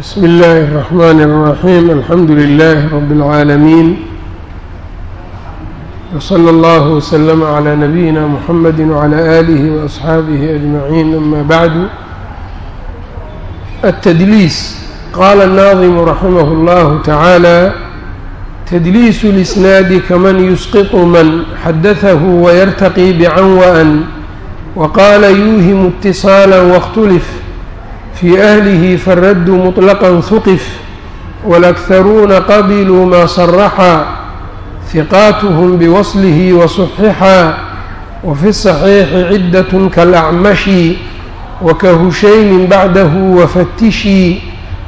بسم الله الرحمن الرحيم الحمد لله رب العالمين وصلى الله وسلم على نبينا محمد وعلى آله وأصحابه أجمعين أما بعد التدليس قال الناظم رحمه الله تعالى تدليس الإسناد كمن يسقط من حدثه ويرتقي بعنوأ وقال يوهم اتصالا واختلف في أهله فالرد مطلقا ثقف والأكثرون قبلوا ما صرحا ثقاتهم بوصله وصححا وفي الصحيح عدة كالأعمش وكهشيم بعده وفتشي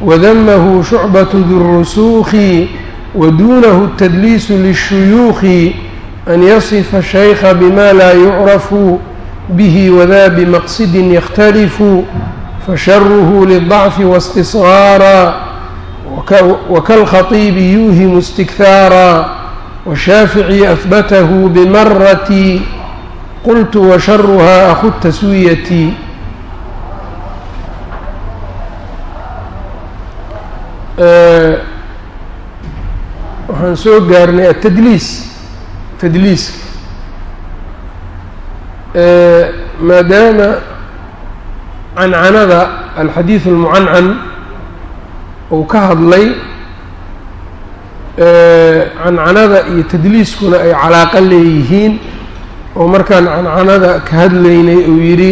وذمه شعبة ذو الرسوخ ودونه التدليس للشيوخ أن يصف الشيخ بما لا يعرف به وذا بمقصد fasharuhu liلضacfi wastisgaara wakalkhatiibi yuuhimu istikhaara washaafici ahbatahu bimarati qultu washaruhaa akhu taswiyati waxaan soo gaarnay atadliis tadliiska maadaama cancanada alxadiid almucancan uu ka hadlay cancanada iyo tadliiskuna ay calaaqo leeyihiin oo markaan cancanada ka hadlaynay uu yidhi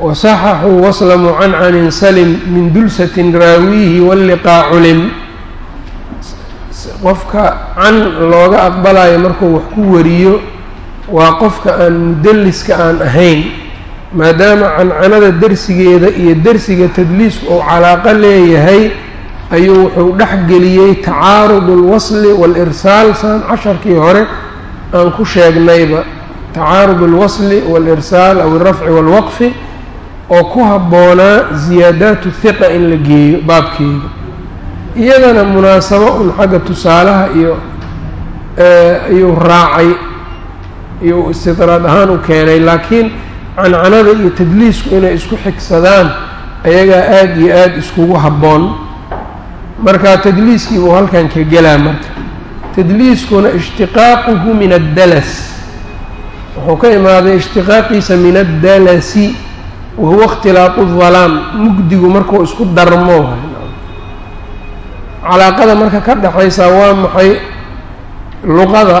wasaxaxuu wasla mucancanin salim min dulsatin raawiihi walliqaa culim qofka can looga aqbalayo markuu wax ku wariyo waa qofka aan mudalliska aan ahayn maadaama cancanada dersigeeda iyo dersiga tadliisku uu calaaqo leeyahay ayuu wuxuu dhex geliyey tacaarudu alwasli waalirsaal saan casharkii hore aan ku sheegnayba. Tacaarud alwasli waalirsaal aw alrafci waalwaqfi oo ku habboonaa ziyaadaatu hiqa in la geeyo baabkeeda. Iyadana munaasabo un xagga tusaalaha iyo ayuu raacay iyuu istidraad ahaan u keenay laakiin cancanada iyo tadliisku inay isku xigsadaan ayagaa aada iyo aada iskugu habboon. Marka tadliiskii buu halkan ka gelaa marka. Tadliiskuna ishtiqaaquhu min addalas. Wuxuu ka imaaday ishtiqaaqiisa min addalasi wahuwa ikhtilaaqu dalaam mugdigu markuu isku darmo. Calaaqada marka ka dhexaysaa waa maxay? Luqada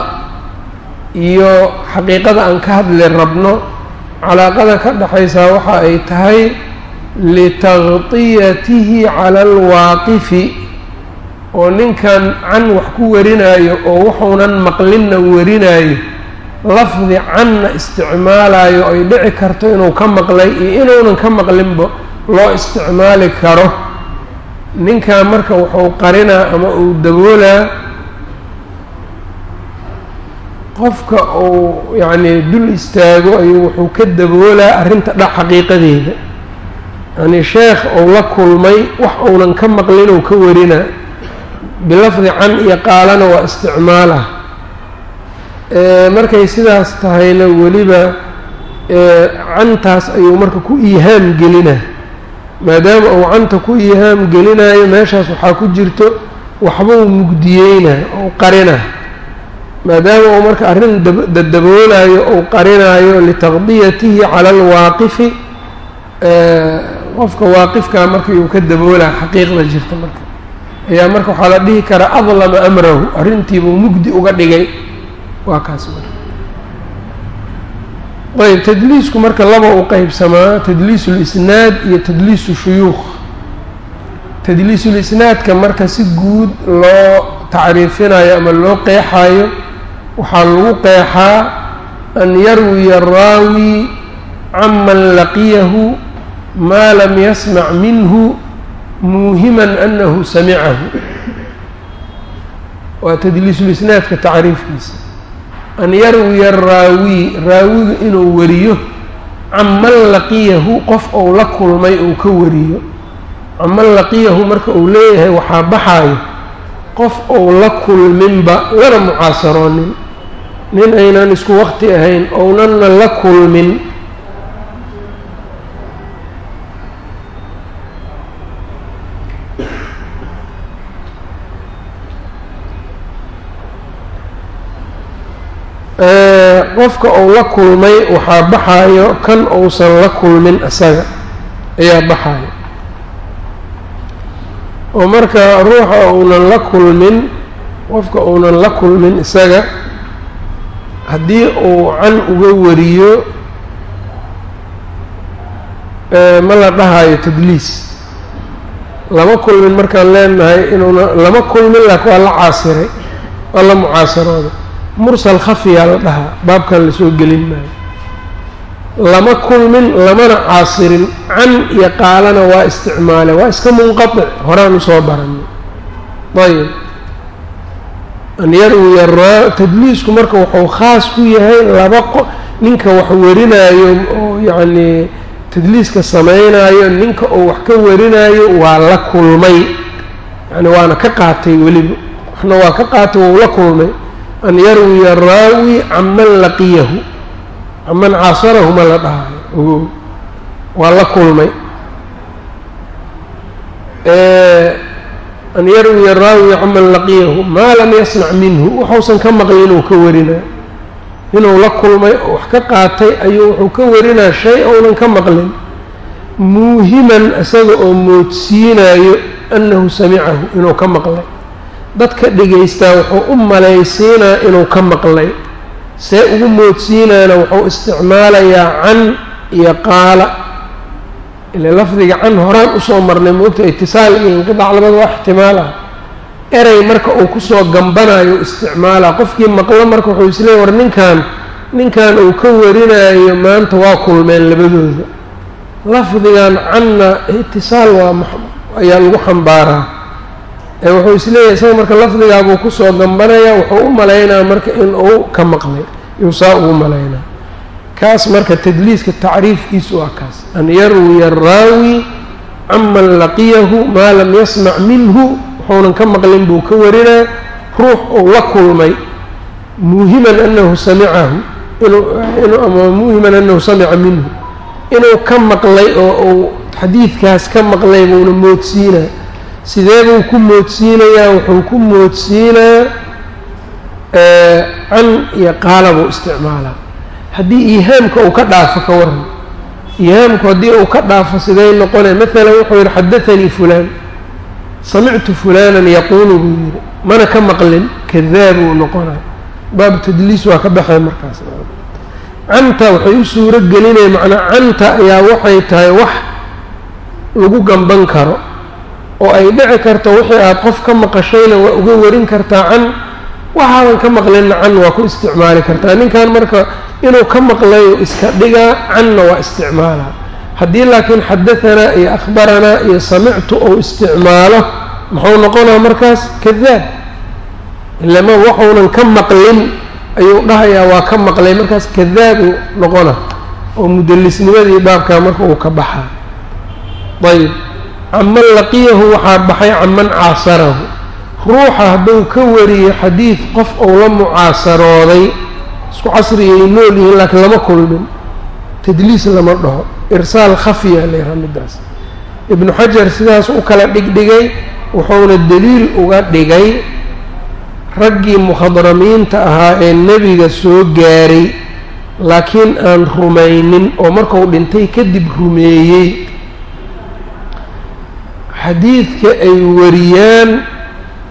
iyo xaqiiqada aan ka hadli rabno calaaqada ka dhexaysaa waxa ay tahay litaqtiyatihi cala alwaaqifi oo ninkan can wax ku warinaayo oo wuxuunan maqlinna warinaayo lafdi canna isticmaalayo ay dhici karto inuu ka maqlay iyo inuunan ka maqlinba loo isticmaali karo. Ninkan marka wuxuu qarinaa ama uu daboolaa qofka uu yacnii dul istaago ayuu wuxuu ka daboolaa arrinta dha xaqiiqadeeda. Yacnii sheekh uu la kulmay wax uunan ka maqlin ou ka warinaa bilafdi can iyo qaalana waa isticmaalah markay sidaas tahayna weliba cantaas ayuu marka ku iihaam gelinaa maadaama uu canta ku iihaam gelinayo meeshaas waxaa ku jirto waxbuu mugdiyeynaa ou qarinaa maadaama uu marka arrin dadaboolayo ou qarinaayo litaqdiyatihi cala alwaaqifi qofka waaqifkaa marka uu ka daboolaa xaqiiqda jirta marka. Ayaa marka waxaa la dhihi karaa adlama amrahu arrintiibuu mugdi uga dhigay. Waa kaas marka. Ayb tadliisku marka laba u qeybsamaa tadliisu lisnaad iyo tadliisu shuyuukh. Tadliisulisnaadka marka si guud loo tacriifinayo ama loo qeexayo waxaa lagu qeexaa an yarwiya araawi canman laqiyahu maa lam yasmac minhu muuhiman anahu samicahu. Waa tadliisulisnaadka tacriifkiisa. An yarwiya araawi raawigu inuu wariyo canman laqiyahu qof ou la kulmay uu ka wariyo. Canman laqiyahu marka uu leeyahay waxaa baxaayo qof ou la kulminba lana mucaasaroonin nin aynan isku waqti ahayn ownanna la kulmin. Qofka uu la kulmay waxaa baxaayo kan uusan la kulmin isaga ayaa baxaayo oo marka ruuxa uunan la kulmin qofka uunan la kulmin isaga haddii uu can uga wariyo ma la dhahayo tadliis lama kulmin markaan leenahay inuuna lama kulmin laakiin waa la caasiray waa la mucaasarooda mursal khafiyaa la dhahaa baabkan la soo gelin maayo lama kulmin lamana caasirin. Can iyo qaalana waa isticmaale waa iska munqatic. Horaan u soo baranay ayib. An yarwiya raa tadliisku marka wuxuu khaas ku yahay laba qo ninka wax warinaayo oo yacnii tadliiska sameynaayo ninka uu wax ka warinaayo waa la kulmay. Yani waana ka qaatay weliba waxna waa ka qaatay wou la kulmay. An yarwiya raawi canman laqiyahu canman caasarahu ma la dhahayo ogo waa la kulmay. An yarwiya raawi canman laqiyahu. Maa lam yasmac minhu. Waxuusan ka maqlin inuu ka warinaa inuu la kulmay oo wax ka qaatay ayuu wuxuu ka warinaa shay ounan ka maqlin. Muuhiman isaga oo moodsiinayo annahu samicahu inuu ka maqlay. Dadka dhegaystaa wuxuu u malaysiinaa inuu ka maqlay see ugu moodsiinaana wuxuu isticmaalayaa can iyo qaala. Ile lafdiga can horaan u soo marnay moogta itisaal iyo inqidaac labada waa ixtimaala. Erey marka uu ku soo gambanayo isticmaalaa qofkii maqlo marka wuxuu isleeyay war ninkan ninkan uu ka warinayo maanta waa kulmeen labadooda. Lafdigan canna itisaal waa ayaa lagu xambaaraa wuxuu is leeyahay isaga marka lafdigaabuu ku soo gambanaya wuxuu u malaynaa marka in uu ka maqlay yuu saa ugu malaynaa kaas marka tadliiska tacriifkiisu waa kaas. An yarwiya araawi canman laqiyahu maa lam yasmac minhu wuxuunan ka maqlin buu ka warinaa ruux uu la kulmay muuhiman anahu samicahu inuu muuhiman anahu samica minhu. Inuu ka maqlay oo uu xadiidkaas ka maqlay buuna moodsiinaa sidee buu ku moodsiinayaa? Wuxuu ku moodsiinaa can iyo qaala buu isticmaalaa. Haddii iihaamka uu ka dhaafo ka waran iihaamku haddii uu ka dhaafo sidee noqonaya maalan wuxuu yidhi xadathanii fulaan. Samictu fulaanan yaquulu buu yidhi. Mana ka maqlin. Kadaabuu noqonaa. Baabu tadliis waa ka baxay markaas. Canta waxay u suuro gelinaya macnaa canta ayaa waxay tahay wax lagu gamban karo oo ay dhici karto wixii aada qof ka maqashayna waa uga warin kartaa can waxaadan ka maqlinna can waa ku isticmaali kartaa. Ninkan marka inuu ka maqlayo iska dhigaa canna waa isticmaalaa haddii laakiin xadahanaa iyo akhbaranaa iyo samictu ou isticmaalo muxuu noqonaa markaas kadaab ilama waxuunan ka maqlin ayuu dhahayaa waa ka maqlay markaas kadaabuu noqona oo mudallisnimadii baabkaa marka uu ka baxaa. Ayb caman laqiyahu waxaa baxay caman caasarahu. Ruuxa hadduu ka wariyo xadiid qof ou la mucaasarooday isku casriyay nool yihiin laakiin lama kulmin. Tadliis lama dhaho. Irsaal khafiya layraha middaas. Ibnu xajar sidaas u kala dhigdhigay wuxuuna daliil uga dhigay raggii mukhadramiinta ahaa ee nebiga soo gaaray laakiin aan rumaynin oo markuu dhintay kadib rumeeyey xadiidka ay wariyaan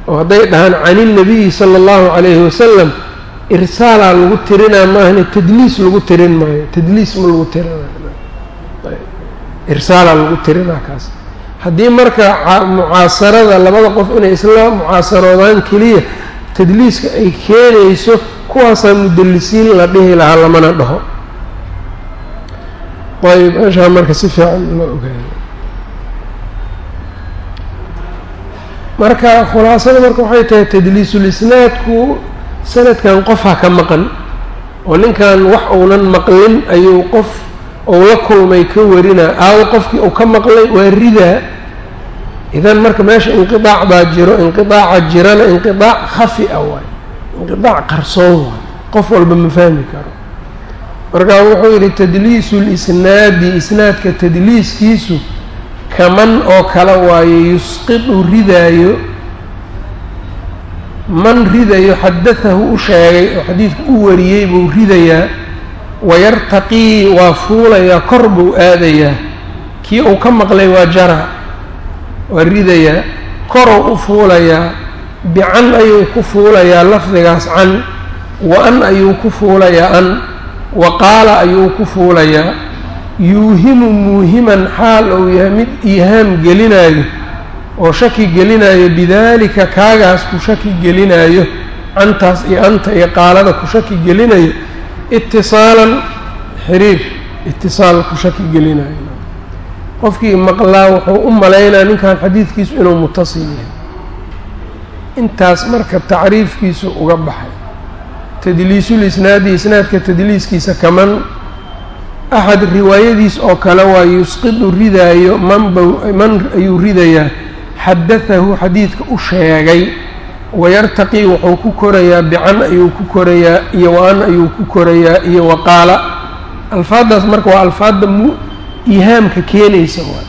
oo hadday dhahaan cani nabiyi sala allahu calayhi wasalam irsaalaa lagu tirinaa maahane tadliis lagu tirin maayo. Tadliis ma lagu tirinaayo irsaalaa lagu tirinaa kaas. Haddii marka mucaasarada labada qof inay isla mucaasaroodaan keliya tadliiska ay keenayso kuwaasaa mudallisiin la dhihi lahaa lamana dhaho. Ayb meeshaa marka si fiican loo ogaado marka khulaasada marka waxay tahay tadliisul isnaadku sanadkan qofha ka maqan oo ninkan wax uunan maqlin ayuu qof ou la kulmay ka warinaa aawo qofkii uu ka maqlay waa ridaa idan marka meesha inqidaac baa jiro inqidaaca jirana inqidaac khafi a waay inqidaac qarsoon waay qof walba ma fahmi karo. Markaa wuxuu yidhi tadliisu lisnaadi isnaadka tadliiskiisu kaman oo kale waayo yusqidu ridaayo man ridayo xadatahu u sheegay oo xadiidka u wariyey buu ridayaa wayartaqii waa fuulayaa kor buu aadayaa kii uu ka maqlay waa jara waa ridayaa koruu u fuulayaa bican ayuu ku fuulayaa lafdigaas can wa an ayuu ku fuulayaa an wa qaala ayuu ku fuulayaa yuuhimu muuhiman xaal ou yahay mid iihaam gelinaayo oo shaki gelinaayo bidaalika kaagaas ku shaki gelinaayo cantaas iyo anta iyo qaalada ku shaki gelinayo itisaalan xiriir itisaal ku shaki gelinayo qofkii maqlaa wuxuu u malaynaa ninkan xadiidkiisu inuu mutasil yahay. Intaas marka tacriifkiisu uga baxay tadliisul isnaadi isnaadka tadliiskiisa kaman axad riwaayadiis oo kale waa yusqidu ridaayo man ayuu ridayaa xadatahu xadiidka u sheegay. Wayartaqii wuxuu ku korayaa bican ayuu ku korayaa iyo wa-an ayuu ku korayaa iyo waqaala alfaaddaas marka waa alfaadda mu iihaamka keenaysa waay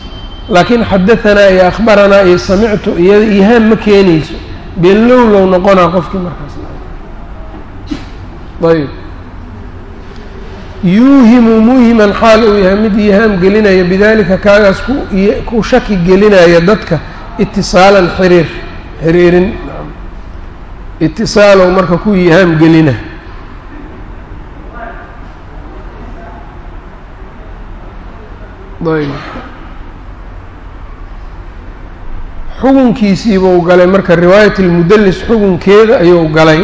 laakiin xadahanaa iyo akhbaranaa iyo samictu iyada iihaam ma keenayso. Beenlowlow noqonaa qofkii markaas. Ayb yuuhimu muuhiman xaal uu yahay mid iihaam gelinaya bidaalika kaagaas ku shaki gelinaya dadka itisaalan xiriir xiriirin itisaalow marka ku iihaam gelina. Ayb xugunkiisiibuu galay marka riwaayat almudelis xugunkeeda ayuu galay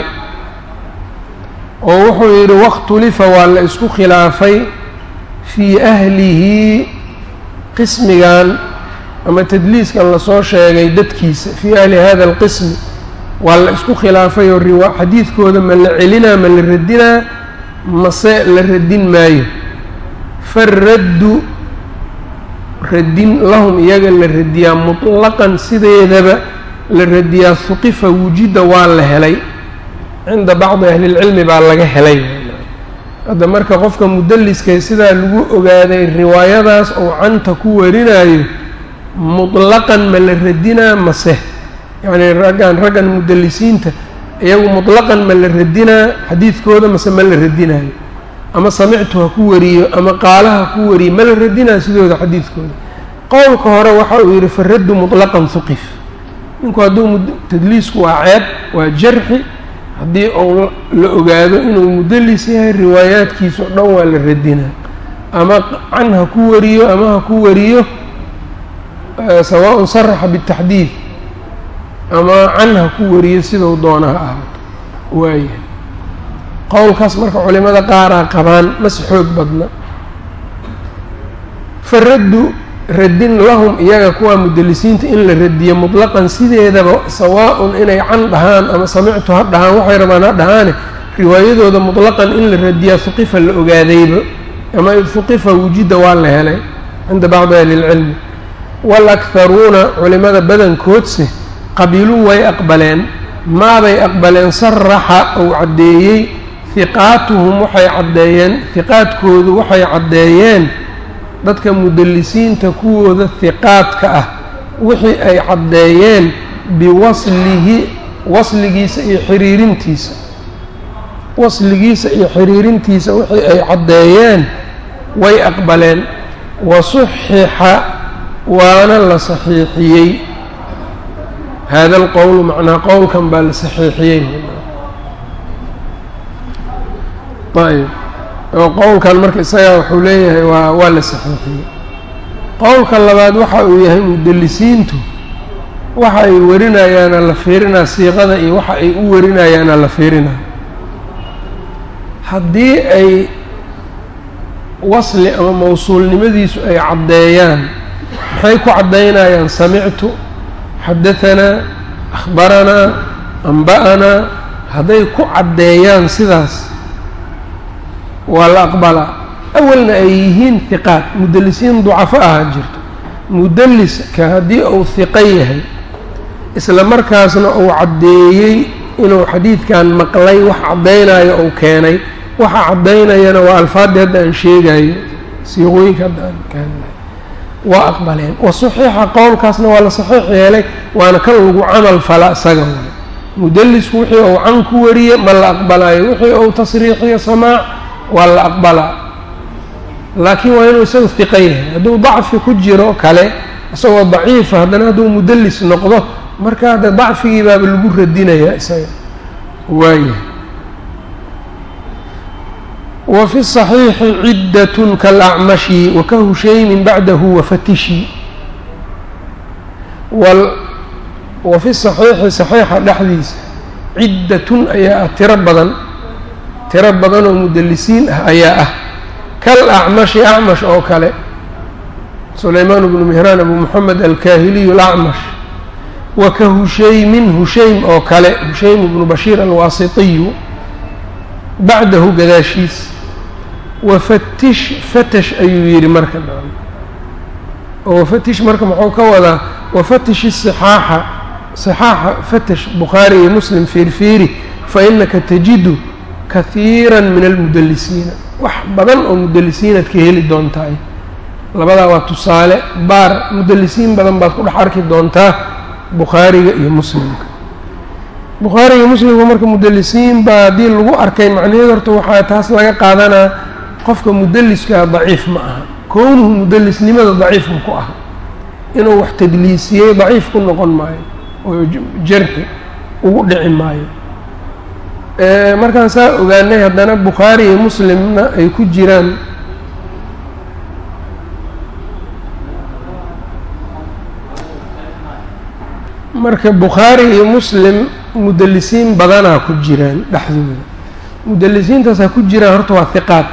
oo wuxuu yidhi wakhtulifa waa la isku khilaafay fii ahlihi qismigan ama tadliiskan la soo sheegay dadkiisa. Fii ahli hada alqismi waa la isku khilaafay oo riwa xadiidkooda ma la celinaa ma la radinaa mase la radin maayo. Faraddu radin lahum iyaga la radiyaa mutlaqan sideedaba la radiyaa huqifa wujida waa la helay cinda bacdi ahlilcilmi baa laga helay. Hadda marka qofka mudaliska sidaa lagu ogaaday riwaayadaas ou canta ku warinayo mutlaqan ma la radinaa mase? Yacni raggan raggan mudalisiinta iyagu mutlaqan ma la radinaa xadiidkooda mase ma la radinaayo? Ama samictu ha ku wariyo ama qaala ha ku wariyo ma la radinaa sidooda xadiidkooda? Qowlka hore waxa uu yidhi faraddu mutlaqan huqif ninku hadduu tadliisku waa ceeb waa jarxi haddii ou la ogaado inuu mudallis yahay riwaayaadkiiso dhan waa la radinaa. Ama can ha ku wariyo ama ha ku wariyo sawaaءun saraxa bitaxdiid ama can ha ku wariyo sidau doona ha ahaato waayahay qowlkaas marka culimada qaaraa qabaan mase xoog badna. Faraddu radin lahum iyaga kuwaa mudalisiinta in la radiyo mutlaqan sideedaba sawaaءun inay can dhahaan ama samictu ha dhahaan waxay rabaan ha dhahaane riwaayadooda mutlaqan in la radiyaa huqifa la ogaadayba ama huqifa wujida waa la helay cinda bacdi ahli اlcilmi waalakharuuna culimada badankoodse qabiiluu way aqbaleen maabay aqbaleen saraxa ou caddeeyey hiqaatuhum waxay caddeeyeen hiqaadkoodu waxay caddeeyeen dadka mudalisiinta kuwooda hiqaadka ah wixii ay caddeeyeen biwaslihi wasligiisa iyo xiriirintiisa. Wasligiisa iyo xiriirintiisa wixii ay caddeeyeen way aqbaleen. Wasuxixa waana la saxiixiyey. Hada alqowlu macnaa qowlkan baa la saxiixiyey. Ayb oo qowlkan marka isagaa wuxuu leeyahay waa waa la saxiixiyey. Qowlka labaad waxa uu yahay mudalisiintu waxa ay warinayaana la fiirinaa siiqada iyo waxa ay u warinayaana la fiirinaa haddii ay wasli ama mawsuulnimadiisu ay caddeeyaan maxay ku caddaynayaan samictu xadahanaa akhbaranaa amba'anaa hadday ku caddeeyaan sidaas waa la aqbalaa awalna ay yihiin hiqaad mudalisiin ducafo ahaa jirto. Mudaliska haddii uu hiqo yahay. Isla markaasna uu caddeeyey inuu xadiidkan maqlay wax caddaynayo uu keenay. Waxa caddaynayana waa alfaadii hadda aan sheegayo siiqooyinka hadda aan hadlayo waa aqbaleen. Wa saxiixa qowlkaasna waa la saxiix yeelay. Waana kan lagu camal fala isaga waay mudelisku wixii uu can ku wariye ma la aqbalayo wixii uu tasriixiyo samaac waa la aqbalaa laakiin waa inuu isagu fiqan yahay hadduu dacfi ku jiro kale isagoo daciifa ah, haddana hadduu mudalis noqdo marka hadda dacfigii baaba lagu radinayaa isaga. Waayah wafi saxiixi ciddatun kaalacmashi wa ka bacdahu wafatishi wa fi saxiixi saxiixa dhexdiisa ciddatun ayaa tiro badan tiro badan oo mudalisiin ah ayaa ah. Kal acmashi acmash oo kale sulaymaan bnu mihraan abu moxamed alkaahiliyu alacmash. Wa ka hushaymin hushaym oo kale hushaym bnu bashiir alwaasitiyu bacdahu gadaashiis. Wafatish fatash ayuu yidhi marka oo wafatish marka muxuu ka wadaa wafatishi sixaaxa sixaaxa fatash bukhaari iyo muslim fiirfiiri fa inaka tajidu kahiira min almudalisiina wax badan oo mudalisiinaad ka heli doontaay labadaa waa tusaale baar mudalisiin badan baad ku dhex arki doontaa bukhaariga iyo muslimka. Bukhaariga iyo muslimka marka mudalisiin baa haddii lagu arkay macnaheed horta waxaa taas laga qaadanaa qofka mudaliskaa daciif ma aha. Kownuhu mudalisnimada daciif ma ku aha. Inuu wax tadliisiyey daciif ku noqon maayo. Oo jarxi ugu dhici maayo markaan saa ogaanay haddana bukhaari iyo muslimna ay ku jiraan. Marka bukhaari iyo muslim mudalisiin badanaa ku jiraan dhexdooda. Mudalisiintaasaa ku jiraan horta waa hiqaad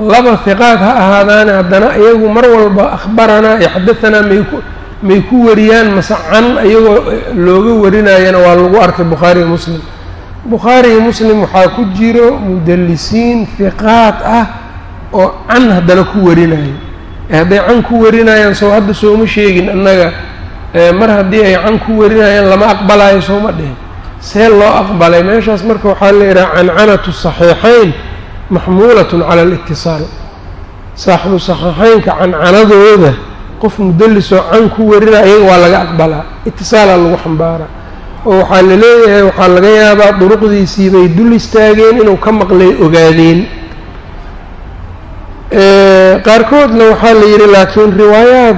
laba hiqaad ha ahaadaane haddana iyagu mar walba akhbaranaa iyo xadahanaa may ku may ku wariyaan mase can iyagoo looga warinayana waa lagu arkay bukhaari iyo muslim bukhaari iyo muslim waxaa ku jiro mudalisiin hiqaad ah oo can haddana ku warinayo ee hadday can ku warinayaan soo hadda sooma sheegin annaga. Mar haddii ay can ku warinayaan lama aqbalayo sooma dhihin. See loo aqbalay. Meeshaas marka waxaa la yidhaha cancanatu saxiixayn maxmuulatun cala alitisaal saaxibu saxiixeynka cancanadooda qof mudelisoo can ku warina ayaga waa laga aqbalaa. Itisaalaa lagu xambaaraa oo waxaa la leeyahay waxaa laga yaabaa duruqdiisii bay dul istaageen inuu ka maqlay ogaadeen. Qaarkoodna waxaa la yidhi laakiin riwaayaad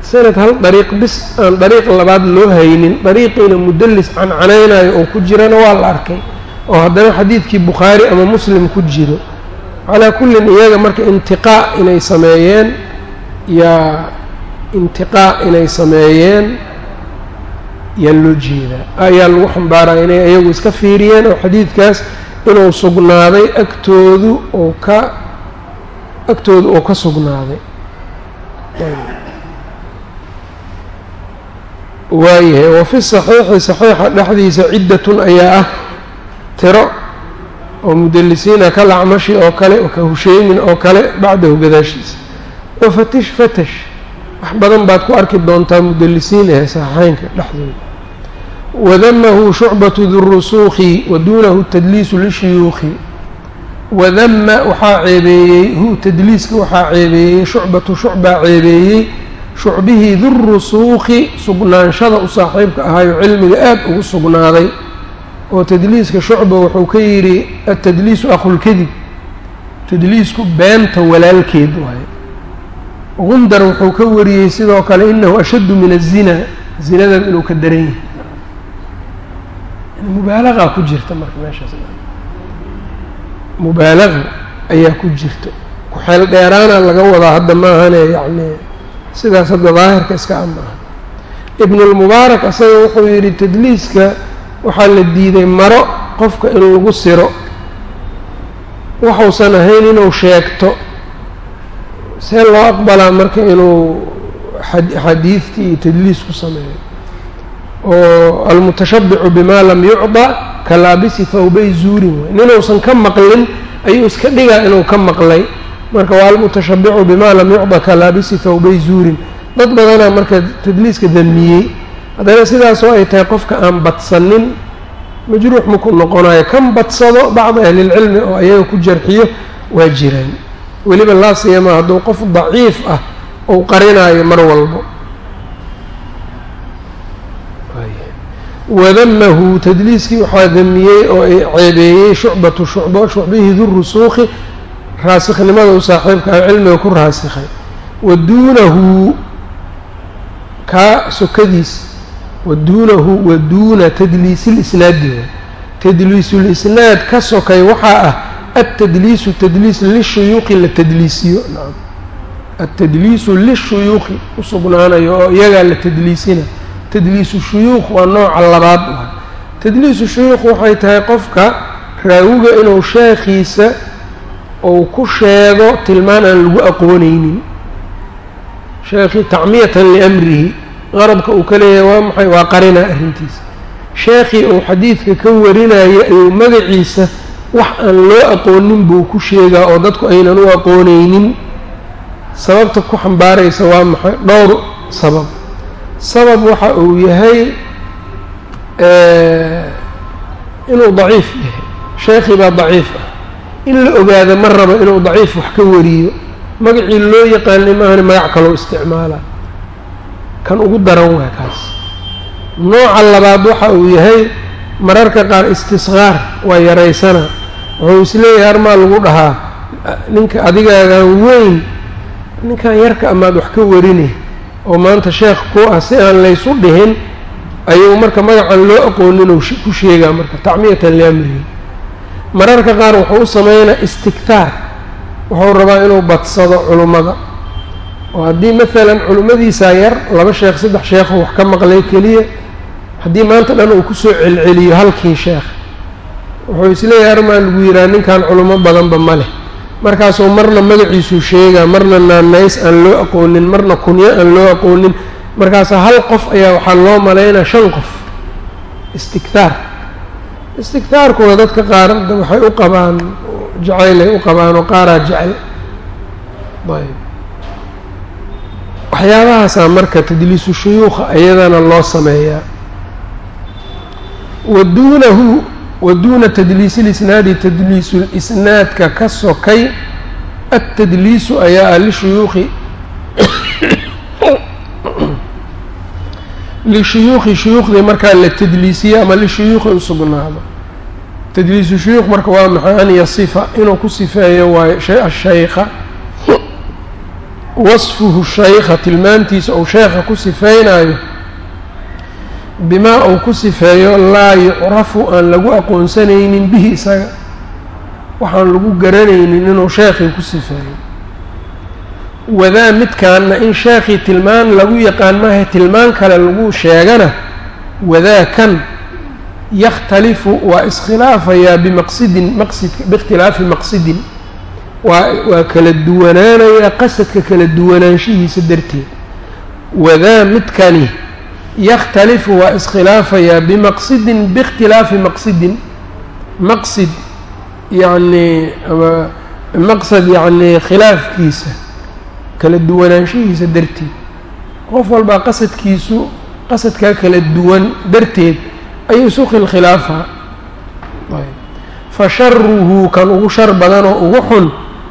sanad hal dariiq bis aan dariiq labaad loo haynin dariiqiina mudelis cancanaynayo oo ku jirana waa la arkay oo haddana xadiidkii bukhaari ama muslim ku jiro. Calaa kullin iyaga marka intiqaa inay sameeyeen yaa intiqaa inay sameeyeen yaa loo jeedaa ayaa lagu xambaaraa inay iyagu iska fiiriyeen oo xadiidkaas inuu sugnaaday agtoodu oo ka agtooda oo ka sugnaaday. Waayahay wa fi saxiixi saxiixa dhexdiisa ciddatun ayaa ah tiro oo mudalisiina ka lacmashi oo kale ka husheymin oo kale bacdahu gadaashiisa. Wa fatish fatash wax badan baad ku arki doontaa mudalisiin ee saxiixeynka dhexdooda wadamahu shucbatu durusuukhi wa duunahu tadliisu lishuyuukhi wadama waxaa ceebeeyey hu tadliiska waxaa ceebeeyey shucbatu shucbaa ceebeeyey shucbihii durusuukhi sugnaanshada u saaxiibka ahaayo cilmiga aad ugu sugnaaday oo tadliiska shucba wuxuu ka yidhi atadliisu akhulkadib tadliisku beenta walaalkeed waaye gundar wuxuu ka wariyey sidoo kale inahu ashaddu min azina zinadan inuu ka daran yahay mubaalaqaa ku jirta marka meeshaas. Mubaalaqa ayaa ku jirta. Ku-xeel dheeraana laga wadaa hadda maahane yacni sidaas hadda daahirka iska a maaha ibnulmubaarak asaga wuxuu yidhi tadliiska waxaa la diiday maro qofka in lagu siro. Waxuusan ahayn inuu sheegto. See loo aqbalaa marka inuu xadiidtii iyo tadliis ku sameeyo oo almutashabicu bima lam yucda ka laabisi thawbay zuurin way ninuusan ka maqlin ayuu iska dhigaa inuu ka maqlay. Marka waa almutashabicu bima lam yucda ka laabisi thawbay zuurin. Dad badanaa marka tadliiska damiyey haddana sidaasoo ay tahay qofka aan badsanin majruux maku noqonayo kan badsado bacdi ahlilcilmi oo ayaga ku jarxiyo waa jiraan. Weliba laa siyama hadduu qof daciif ah ou qarinaayo mar walbo wadamahu tadliiskii waxaa damiyey oo ceebeeyey shucbatu shucbo shucbihii durusuuqi raasikhnimada u saaxiibka ah cilmiga ku raasikhay. Wa duunahu kaa sokadiis wa duunahu wa duuna tadliisilisnaadi wa tadliisulisnaad ka sokay waxaa ah altadliisu tadliis lishuyuuqi la tadliisiyo. Nacam altadliisu lishuyuuqi u sugnaanayo oo iyagaa la tadliisina tadliisu shuyuuq waa nooca labaad. Tadliisu shuyuuq waxay tahay qofka raawiga inuu sheekhiisa uu ku sheego tilmaan aan lagu aqooneynin sheekhii tacmiyatan liamrihi qarabka uu ka leeyahay waa maxay? Waa qarina arrintiisa. Sheekhii uu xadiidka ka warinaya ayuu magaciisa wax aan loo aqoonin buu ku sheegaa oo dadku aynan u aqooneynin sababta ku xambaaraysa waa maxay? Dhowr sabab sabab waxa uu yahay inuu daciif yahay. Sheekhii baa daciif ah. In la ogaado ma rabo inuu daciif wax ka wariyo. Magacii loo yaqaanay maahani magac kaloo isticmaala. Kan ugu daran waa kaas. Nooca labaad waxa uu yahay mararka qaar istisqaar waa yaraysana. Wuxuu is leeyahay armaa lagu dhahaa? Ninka adigaagan weyn ninkan yarka amaad wax ka warini oo maanta sheekh ku ah si aan laysu dhihin ayuu marka magacan loo aqoonin uu ku sheegaa marka tacmiyatan liamrihi. Mararka qaar wuxuu u sameynaa istigtaar wuxuu rabaa inuu badsado culummada oo haddii maalan culimmadiisaa yar laba sheekh saddex sheekho wax ka maqlay keliya haddii maanta dhan uu ku soo celceliyo halkii sheekh wuxuu is leeyahay armaa lagu yihaha ninkan culimo badanba ma leh markaasuu marna magaciisuu sheegaa marna naanays aan loo aqoonin marna kunyo aan loo aqoonin markaasa hal qof ayaa waxaa loo malaynaa shan qof. Istigtaar istigtaarkuna dadka qaar waxay u qabaan jacaylay u qabaan oo qaaraa jecel ayb. Waxyaabahaasaa marka tadliisu shuyuukha iyadana loo sameeyaa. Wa duunahu wa duuna tadliisi lisnaadi tadliisu lisnaadka ka sokay altadliisu ayaa ah lishuyuuqi lishuyuuqi shuyuuqdii markaa la tadliisiyo ama lishuyuuqi u sugnaado. Tadliisu shuyuuq marka waa maxay an yasifa inuu ku sifeeyo waayo ashaykha wasfuhu shaykha tilmaantiisa uu sheekha ku sifeynayo bimaa uu ku sifeeyo laa yucrafu aan lagu aqoonsanaynin bihi isaga. Waxaan lagu garanaynin inuu sheekhii ku sifeeyo. Wadaa midkaanna in sheekhii tilmaan lagu yaqaan maaha tilmaan kale lagu sheegana wadaa kan yakhtalifu waa iskhilaafayaa bimaqsidin maqsidka biikhtilaafi maqsidin. Waa waa kala duwanaanayaa qasadka kala duwanaanshihiisa darteed. Wadaa midkani yakhtalifu waa iskhilaafayaa bimaqsidin biikhtilaafi maqsidin. Maqsid yacnii maqsad yacnii khilaafkiisa kala duwanaanshihiisa darteed. Qof walbaa qasadkiisu qasadkaa kala duwan darteed ayuu isu khilkhilaafaa fa sharuhu kan ugu shar badanoo ugu xun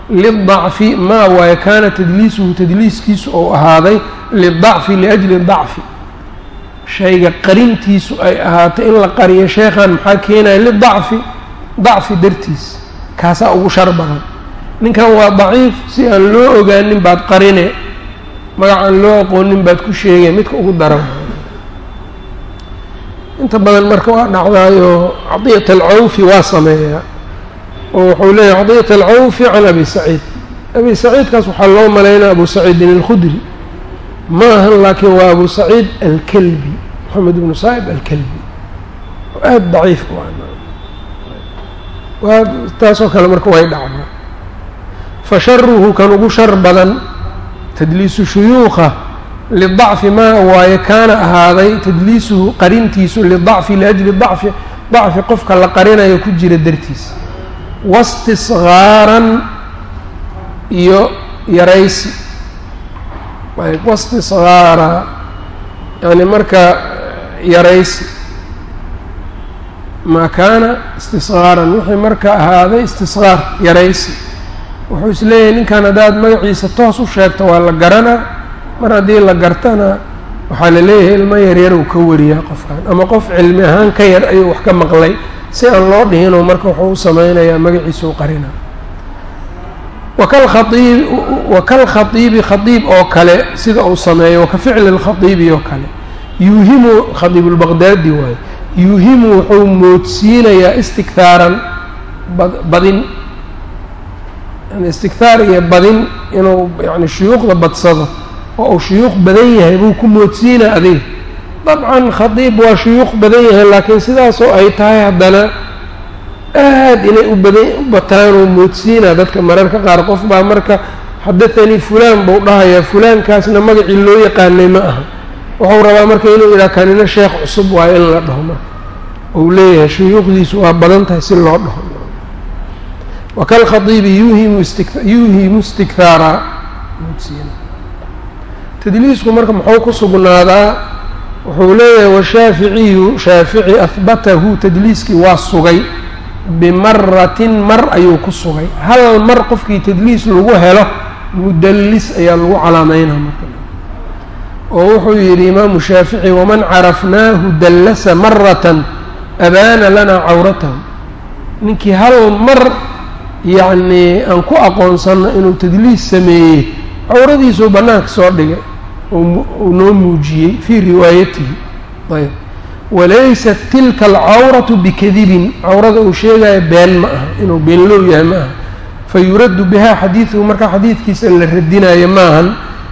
lidacfi maa waaye kaana tadliisuhu tadliiskiisu ou ahaaday lidacfi liajli dacfi shayga qarintiisu ay ahaatay in la qariyo sheekhan maxaa keenaya lidacfi dacfi dartiis. Kaasaa ugu shar badan. Ninkan waa daciif si aan loo ogaanin baad qarine magac aan loo aqoonin baad ku sheegay midka ugu daran. Inta badan marka waa dhacdaayo cadiyat alcawfi waa sameeyaa oo wuxuu leeyahy cadiyat alcawfi can abi saciid. Abi saciidkaas waxaa loo malaynaya abu saciidin alkhudri ma ahan laakiin waa abu saciid alkelbi moxamed ibnu saa'ib alkelbi oo aada daciif waa taasoo kale marka way dhacdaa fa sharuhu kan ugu shar badan tadliisu shuyuukha lidacfi maa waaye kaana ahaaday tadliisuhu qarintiisu lidacfi liajli dacfi dacfi qofka la qarinayo ku jira dartiisa wastisgaaran iyo yaraysi wastisgaara yani marka yaraysi. Maa kaana istisgaaran. Wixii marka ahaaday istisgaar yaraysi. Wuxuu is leeyahay ninkan haddaad magaciisa toos u sheegto waa la garanaa mar haddii la gartana waxaa la leeyahay ilmo yaryar ka wariyaa qofkan ama qof cilmi ahaan ka yar ayuu wax ka maqlay. Si aan loo dhihinoo marka wuxuu u samaynayaa magaciisa u qarina wakalkhaiib wakalkhaiibi khaiib oo kale sida uu sameeyo waka ficli lkhaiibi oo kale. Yuuhimu khaiibulbaqdaadi waayo yuuhimu wuxuu moodsiinayaa istikhaaran badin. Istikhaar iyo badin inuu yani shuyuukhda badsado oo uu shuyuuq badan yahay buu ku moodsiina adiga. Dabcan khadiib waa shuyuuq badan yahay laakiin sidaasoo ay tahay haddana aad inay u badan u bataan oo moodsiina dadka mararka qaar. Qof baa marka xadathanii fulaan buu dhahayaa fulaankaasna magacii loo yaqaanay ma aha. Wuxuu rabaa marka inuu yidhaha kanina sheekh cusub waayo in la dhaho marka. Ou leeyahay shuyuukhdiisu waa badan tahay si loo dhaho. Wakalkhadiibi yuuhimu sti yuuhimu istikhaara moodsiina tadliisku marka muxuu ku sugnaadaa? Wuxuu leeyahay washaaficiyu shaafici ahbatahu. Tadliiskii waa sugay bimaratin mar ayuu ku sugay. Hal mar qofkii tadliis lagu helo mudallis ayaa lagu calaameynaa marka. Oo wuxuu yidhi imaamu shaafici waman carafnaahu dallasa maratan abaana lanaa cawratahu ninkii hal mar yacnii aan ku aqoonsanno inuu tadliis sameeyey cawradiisuu bannaanka soo dhigay uu noo muujiyey fii riwaayatihi. Ayb walaysat tilka alcawratu bikadibin cawrada uu sheegaya been ma aha inuu beenlow yahay ma aha. Fa yuraddu bihaa xadiiduhu markaa xadiidkiisa la radinayo maahan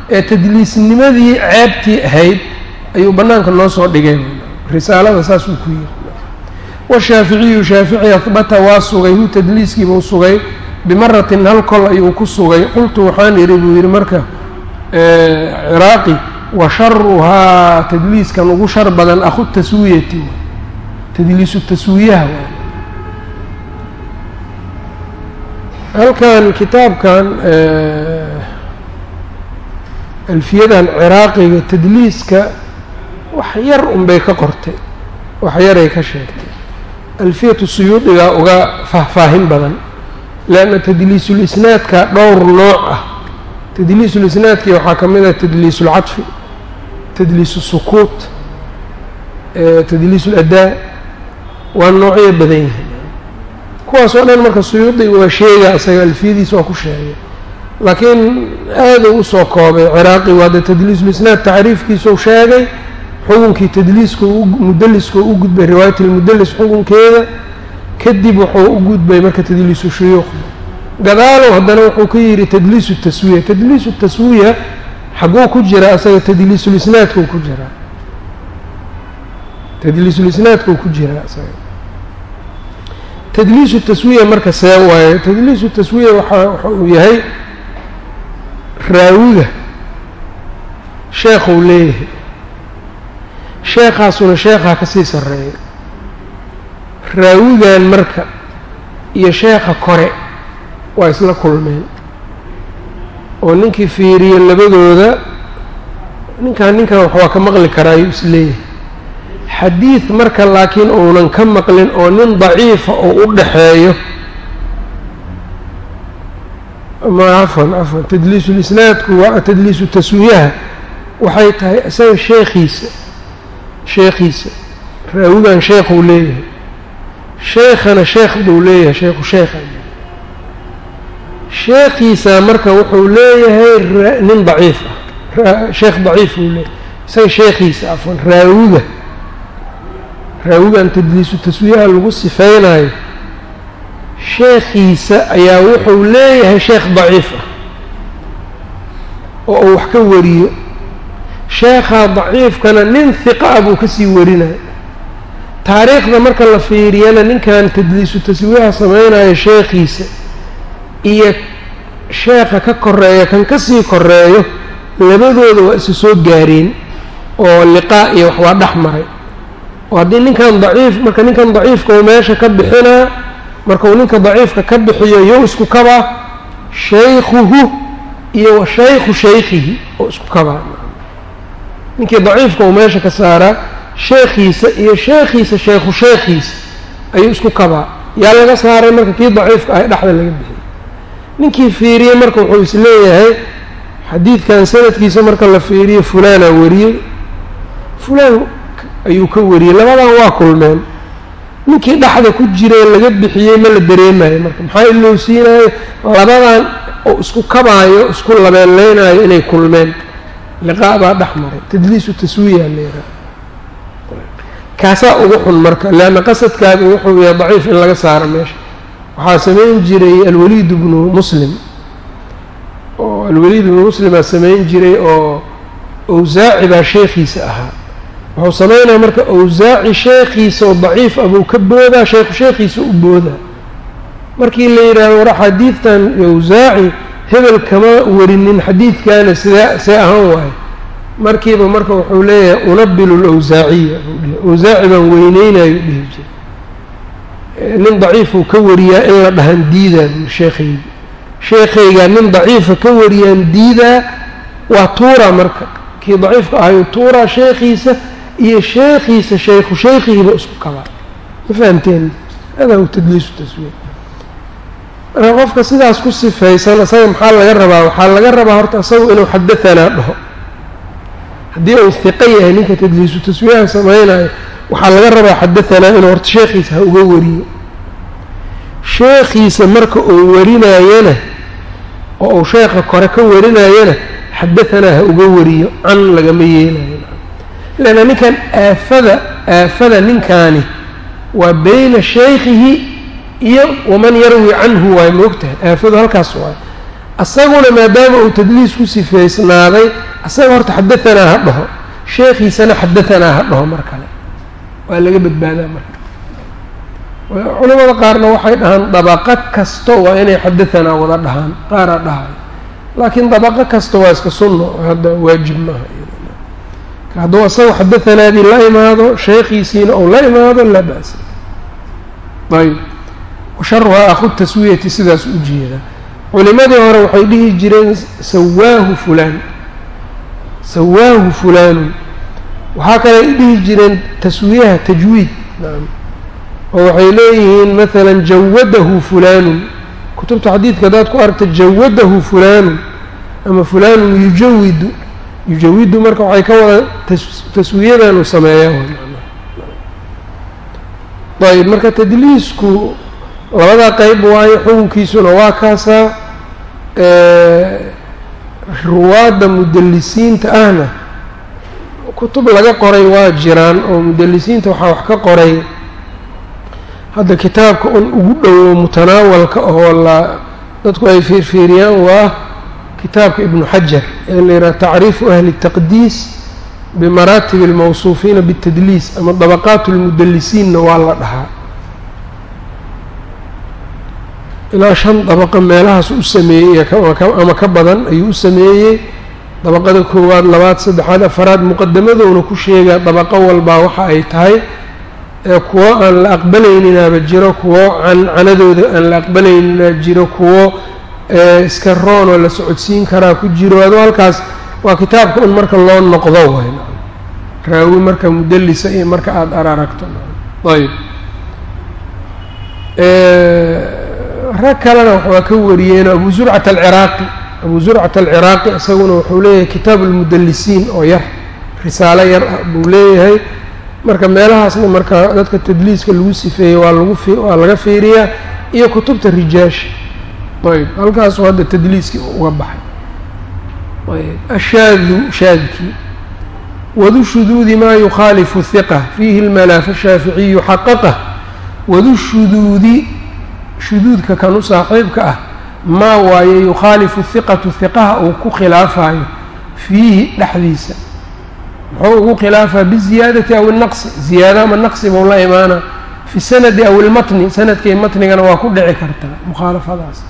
ee tadliisnimadii ceebtii ahayd ayuu bannaanka noo soo dhigay. Risaalada saasuu ku yiri. Washaaficiyu shaafici ahbata waa sugay. Hu tadliiskiibuu sugay. Bimaratin hal kol ayuu ku sugay. Qultu waxaan idhi buu yidhi marka ciraaqi wa sharuhaa tadliiskan ugu shar badan akhu taswiyati tadliisu taswiyaha halkan kitaabkan alfiyadan ciraaqiga tadliiska wax yar unbay ka qortay wax yaray ka sheegtay. Alfiyatu suyuudigaa uga faahfaahin badan leanna tadliisulisnaadka dhowr nooc ah. Tadliisulisnaadkii waxaa ka mid ah tadliisulcadfi tadliisu sukuut tadliisuuladaa waa noocyo badan yihiin kuwaas oo dhan marka suyuudi waa sheega isaga alfiyadiisa waa ku sheegay. Laakiin aada u u soo koobay ciraaqi waa de tadliisulisnaad tacriifkiisau sheegay xukunkii tadliiska mudaliska u gudbay riwaayat lmudalis xukunkeeda kadib wuxuu u gudbay marka tadliisu shuyuuq. Gadaalow haddana wuxuu ka yidhi tadliisu taswiya. Tadliisu taswiya xaguu ku jiraa isaga tadliisulisnaadkuu ku jiraa tadliisulisnaadkuu ku jiraa isaga tadliisu taswiya marka see waaye tadliisu taswiya waxa waxa uu yahay raawiga sheekhuu leeyahay. Sheekhaasuna sheekhaa ka sii sarreeya. Raawigan marka iyo sheekha kore waa isla kulmeen oo ninkii fiiriye labadooda ninkan ninkan wax waa ka maqli karaa ayuu is leeyahay. Xadiid marka laakiin uunan ka maqlin oo nin daciifa oo u dhaxeeyo. Ma cafwan cafwan tadliisulisnaadku waa tadliisu taswiyaha waxay tahay isaga sheekhiisa sheekhiisa raawigan sheekhuu leeyahay. Sheekhana sheekh buu leeyahay sheekhu sheekha sheekhiisa marka wuxuu leeyahay nin daciif ah. Sheekh daciif uu leeyahay. Isaga sheekhiisa afwan raawiga. Raawigan tadliisu taswiyaha lagu sifeynayo sheekhiisa ayaa wuxuu leeyahay sheekh daciif ah. Oo uu wax ka wariyo. Sheekhaa daciifkana nin hiqa ah buu ka sii warinaya taariikhda marka la fiiriyana ninkan tadliisu taswiyaha sameynayo sheekhiisa iyo sheekha ka koreeya kan ka sii koreeyo labadooda waa isu soo gaareen oo liqaa iyo wax waa dhex maray. Oo haddii ninkan daciif marka ninkan daciifka uu meesha ka bixinaa markuu ninka daciifka ka bixiyo yow isku kabaa shaykhuhu iyo wa shaykhu shaykhihi oo isku kabaa. Ninkii daciifka uu meesha ka saaraa sheekhiisa iyo sheekhiisa sheekhu sheekhiisa ayuu isku kabaa. Yaa laga saaray marka kii daciifka ah dhexda laga bixiyey ninkii fiiriyey marka wuxuu is leeyahay xadiidkan sanadkiisa marka la fiiriyo fulaanaa wariyey. Fulaan ayuu ka wariyey labadan waa kulmeen. Ninkii dhexda ku jiree laga bixiyey ma la dareemayo marka. Maxaa ilowsiinayo labadan oo isku kabaayo isku labeeleynayo inay kulmeen. Liqaa baa dhex maray. Tadliisu taswiya leeraa kaasaa ugu xun marka leanna qasadkaada wuxuu yahay daciif in laga saaro meesha waxaa samayn jiray alwaliid bnu muslim. Oo alwaliid ibnu muslimaa samayn jiray oo awsaaci baa sheekhiisa ahaa. Wuxuu samaynaya marka awsaaci sheekhiisa oo daciif ah buu ka boodaa sheekhu sheekhiisa u boodaa markii la yidhaahdo war xadiidtan awsaaci hebel kama warinin xadiidkaana sidee see ahaan waayo markiiba marka wuxuu leeyahay unabilu lawsaaciya awsaaci baan weyneynayo dhihi jira nin daciifuu ka wariyaa in la dhahan diidaa buu sheekhayga sheekhaygaa nin daciifa ka wariyaan diidaa waa tuura marka. Kii daciifka ahayu tuuraa sheekhiisa iyo sheekhiisa shaykhu shaykhigiiba isku kabaa ma fahamteen? Hada hu tadliisu taswiir. Marka qofka sidaas ku sifaysan isaga maxaa laga rabaa? Waxaa laga rabaa horta isagu inuu xadahanaa dhaho haddii uu hiqo yahay ninka tadliisu taswiiha samaynayo waxaa laga rabaa xadahanaa inuu horta sheekhiisa ha uga wariyo. Sheekhiisa marka uu warinayana oo uu sheekha kore ka warinayana xadahanaa ha uga wariyo can lagama yeelayo. Leanna ninkan aafada aafada ninkaani waa beyna shaykhihi iyo waman yarwi canhu waay moogtahay aafadu halkaas waay. Asaguna maadaama uu tadliis ku sifaysnaaday asaga horta xadahanaa ha dhaho. Sheekhiisana xadahanaa ha dhaho mar kale. Waa laga badbaadaa marka. Culamada qaarna waxay dhahaan dabaqo kasto waa inay xadahanaa wada dhahaan qaaraa dhahayo. Laakiin dabaqo kasta waa iska sunno hadda waajib maaha hadduu asaga xadahanaadii la imaado sheekhiisiina ou la imaado laa ba'sa. Ayb washaruhaa akhu taswiyati sidaas u jeeda. Culimadii hore waxay dhihi jireen sawaahu fulaan sawaahu fulaanun waxaa kale ay dhihi jireen taswiyaha tajwiid. Oo waxay leeyihiin maalan jawadahu fulaanun kutubta xadiidka haddaad ku aragta jawadahu fulaanun ama fulaanun yujawidu yujawidu marka waxay ka wada taswiyadan uu sameeyaa ayb marka tadliisku labadaa qeyb waayo xukunkiisuna waa kaasaa ruwaadda mudalisiinta ahna kutub laga qoray waa jiraan oo mudalisiinta waxaa wax ka qoray hadda kitaabka un ugu dhowo mutanaawalka oo la dadku ay fiirfiiriyaan waa kitaabka ibnu xajar ee la yidhaha tacriifu ahli taqdiis bimaraatib almawsuufiina bitadliis ama dabaqaatu lmudalisiinna waa la dhahaa. Ilaa shan dabaqo meelahaas u sameeyey ama ka badan ayuu u sameeyey. Dabaqada koowaad labaad saddexaad afaraad muqadamadowna ku sheegaa dabaqo walbaa waxa ay tahay ee kuwo aan la aqbalayninaba jiro kuwo cancanadooda aan la aqbalaynina jiro kuwo iska roon oo la socodsiin karaa ku jiro. Adoo halkaas waa kitaabka un marka loo noqdo way. Raawi marka mudalisa iyo marka aada araragto. Ayb rag kalena waa ka wariyeen abu zurcat alciraaqi abu zurcat alciraaqi isaguna wuxuu leeyahay kitaabu lmudalisiin oo yar risaalo yar buu leeyahay. Marka meelahaasna marka dadka tadliiska lagu sifeeyey waa lagu waa laga fiiriyaa iyo kutubta rijaasha ayb halkaasu hadda tadliiskii uga baxay. Ayb ashaadu shaadkii. Wadu shuduudi maa yukhaalifu hiqa fiihi lmalaa fashaaficiyu xaqaqah wadu shuduudi shuduudka kan u saaxiibka ah maa waaye yukhaalifu hiqatu hiqaha uu ku khilaafayo fiihi dhexdiisa. Muxuu ugu khilaafaa biziyaadati aw innaqsi ziyaado ama naqsi buu la imaana fi sanadi aw ilmatni sanadkay matnigana waa ku dhici kartaa mukhaalafadaas.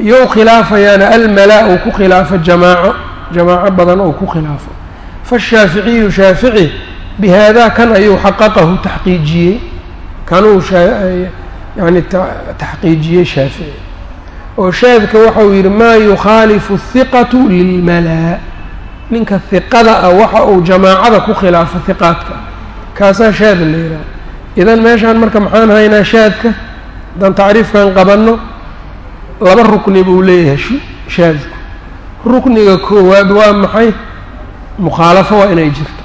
You khilaafayaana almalaa uu ku khilaafo jamaaco jamaaco badan ou ku khilaafo. Faashaaficiyu shaafici bihaadaa kan ayuu xaqaqahu taxqiijiyey. Kanuu yani taxqiijiyey shaafici. Oo shaadka waxau yidhi maa yukhaalifu hiqatu lilmalaa. Ninka hiqada ah waxa uu jamaacada ku khilaafo hiqaadka kaasaa shaad la yidhaha. Idan meeshaan marka maxaan haynaa shaadka haddaan tacriifkan qabanno laba rukni buu leeyahay shaadku rukniga koowaad waa maxay? Mukhaalafo waa inay jirto.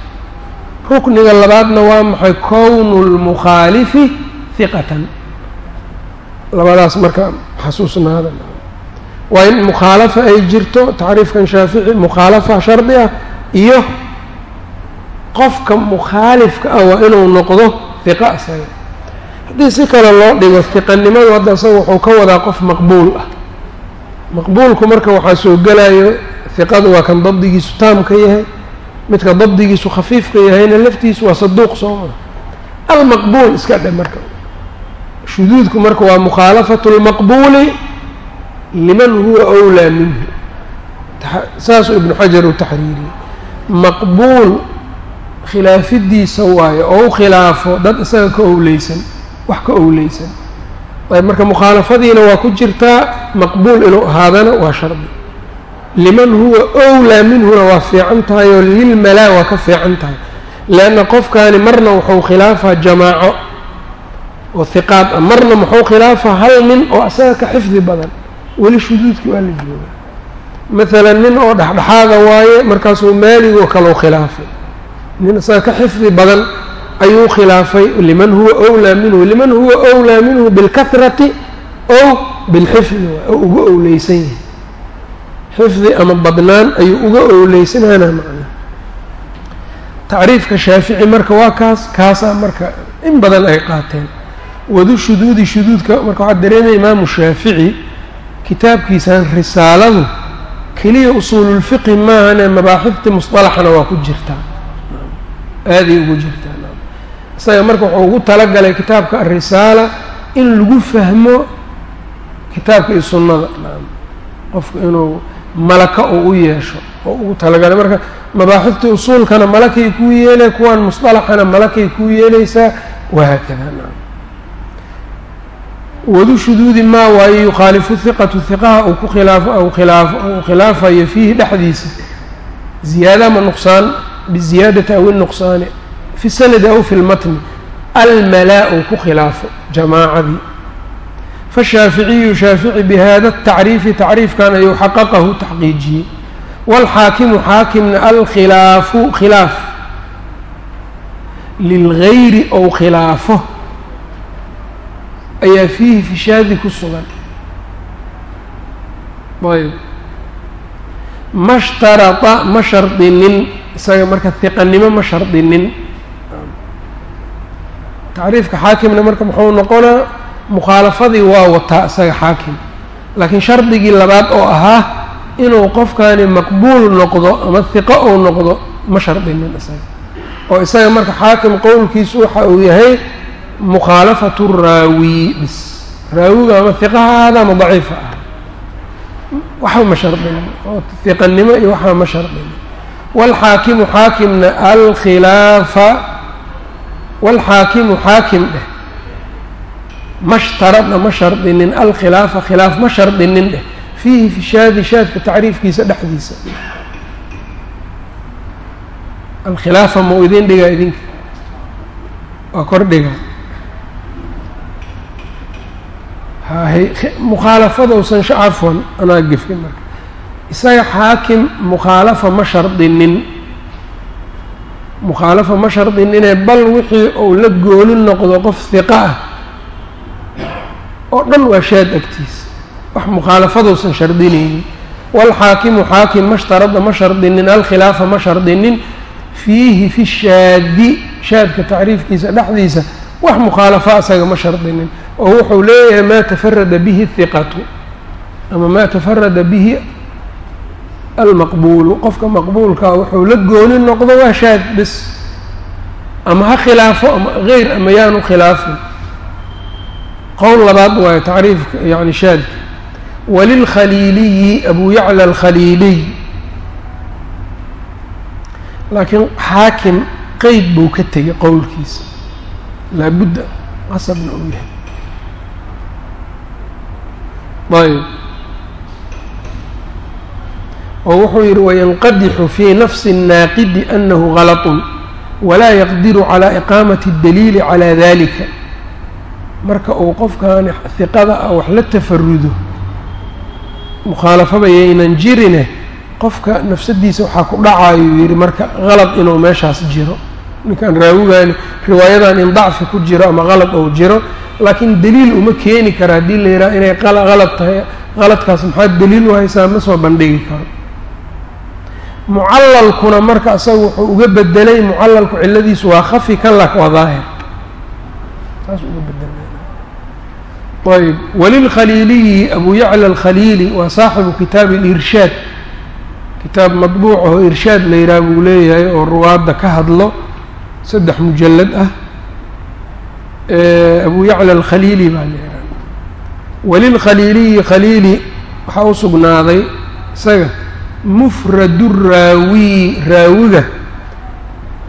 Rukniga labaadna waa maxay? Kownu lmukhaalifi hiqatan labadaas marka xasuusnaada waa in mukhaalafa ay jirto tacriifkan shaafici mukhaalafa shardi ah iyo qofka mukhaalifka ah waa inuu noqdo hiqa isaga haddii si kale loo dhigo hiqanimadu hadda isaga wuxuu ka wadaa qof maqbuul ah. Maqbuulku marka waxaa soo gelayo hiqadu waa kan dabdigiisu taamka yahay midka dabdigiisu khafiifka yahayna laftiisu waa saduuq sooma almaqbuul iska dhe marka shuduudku marka waa mukhaalafatu lmaqbuuli liman huwa awlaa minhu. Saasuu ibnu xajar u taxriiriyey. Maqbuul khilaafidiisa waayo oo u khilaafo dad isaga ka owleysan wax ka owleysan. Marka mukhaalafadiina waa ku jirtaa maqbuul inuu ahaadana waa shardi. Liman huwa owlaa minhuna waa fiican tahay oo lilmalaa waa ka fiican tahay. Leanna qofkaani marna wuxuu khilaafaa jamaaco oo hiqaad ah. Marna muxuu khilaafaa hal nin oo isaga ka xifdi badan weli shuduudkii waa la jooga. Maalan nin oo dhexdhexaada waaye markaasuu maaligoo kaleu khilaafay. Nin isaga ka xifdi badan ayuu khilaafay liman huwa owlaa minhu? Liman huwa owlaa minhu bilkahrati ow bilxifdi oo uga owleysan yahay. Xifdi ama badnaan ayuu uga owleysanana macna tacriifka shaafici marka waa kaas kaasaa marka in badan ay qaateen wadu shuduudi shuduudka marka waxaa dareemaya imaamu shaafici kitaabkiisan risaaladu keliya usuululfiqhi maahane mabaaxifti musطalaxna waa ku jirtaa aaday ugu jirtaa isaga marka wuxuu ugu talagalay kitaabka arisaala in lagu fahmo kitaabka iyo sunnada. Qofku inuu malaka uu u yeesho oo ugu talagalay. Marka mabaaxiftii usuulkana malakay kuu yeelay kuwaan musطalaxana malakay kuu yeelaysaa wahaakada wadu shuduudi maa waaye yukhaalifu hiqatu hiqaha uu ku khilaafo aw khilaafo uu khilaafayo fiihi dhexdiisa ziyaada ama nuqsaan biziyaadati aw inuqsaani fi sanadi aw fi lmatni almalaa uu ku khilaafo jamaacadii fashaaficiyu shaafici bihada tacriifi tacriifkan ayuu xaqaqahu taxqiijiyey waalxaakimu xaakimna alkhilaafu khilaaf lilgayri ou khilaafo ayaa fiihi fishaadi ku sugan. Ayb. Ma shtarata ma shardinin isaga marka hiqanimo ma shardinin. Tacriifka xaakimna marka muxuu noqonaa mukhaalafadii waa wataa isaga xaakim. Laakiin shardigii labaad oo ahaa inuu qofkani maqbuul noqdo ama hiqo uu noqdo ma shardinin isaga. Oo isaga marka xaakim qowlkiisu waxa uu yahay mukhaalafatu raawi bis raawiga ama hiqa ha ahaada ama daciifa ah waxba ma shardinin oo hiqanimo iyo waxba ma shardinin waalxaakimu xaakimna alkhilaafa waalxaakimu xaakim dheh ma shtaradna ma shardinin alkhilaafa khilaaf ma shardinin dheh fiihi fi shaadi shaadka tacriifkiisa dhexdiisa alkhilaafa ma u idin dhigaa idinka waa kordhiga mukhaalafadousan cafwan anaa gefin marka. Isaga xaakim mukhaalafa ma shardinin. Mukhaalafa ma shardinine bal wixii uu la gooni noqdo qof hiqa ah. Oo dhan waa shaad agtiisa wax mukhaalafadousan shardinaynin. Waalxaakimu xaakim ma shtarada ma shardinin alkhilaafa ma shardinin. Fiihi fi shaadi shaadka tacriifkiisa dhexdiisa wax mukhaalafa isaga ma shardinin oo wuxuu leeyahay maa tafarada bihi hiqatu ama maa tafarada bihi almaqbuulu. Qofka maqbuulkaa wuxuu la gooni noqdo waa shaad bis ama ha khilaafo ama geyr ama yaanu khilaafin. Qowl labaad waayo tacriifka yani shaadka. Walilkhaliiliyi abu yacla alkhaliiliy. Laakiin xaakim qeyd buu ka tegay qowlkiisa laabudda qasabna uu yahay ayb oo wuxuu yihi wayanqadixu fii nafsi الnaaqidi anahu galaطun walaa yaqdiru calى iqaamati اdaliili calى dalika marka uu qofkaani hiqada ah wax la tafarudo mukhaalafaba yaynan jirine qofka nafsadiisa waxaa ku dhacayuu yihi marka qalad inuu meeshaas jiro ninkan raawigaani riwaayadan in dacfi ku jiro ama qalad ou jiro laakiin daliil uma keeni kara haddii la yidhaha inay qalad tahay. Qaladkaas maxaa daliil u haysaa? Ma soo bandhigi karo. Mucallalkuna marka isaga wuxuu uga bedelay mucallalku cilladiisu waa khafi kan lak waa saas uga bedelay ayb walilkhaliiliyi abu yacla alkhaliili waa saaxibu kitaabi alirshaad. Kitaab madbuuc oo irshaad la yidhaha buu leeyahay oo ruwaadda ka hadlo saddex mujallad ah abu yacla alkhaliili baa la yidhaha walilkhaliiliyi khaliili waxaa u sugnaaday isaga mufradu raawi raawiga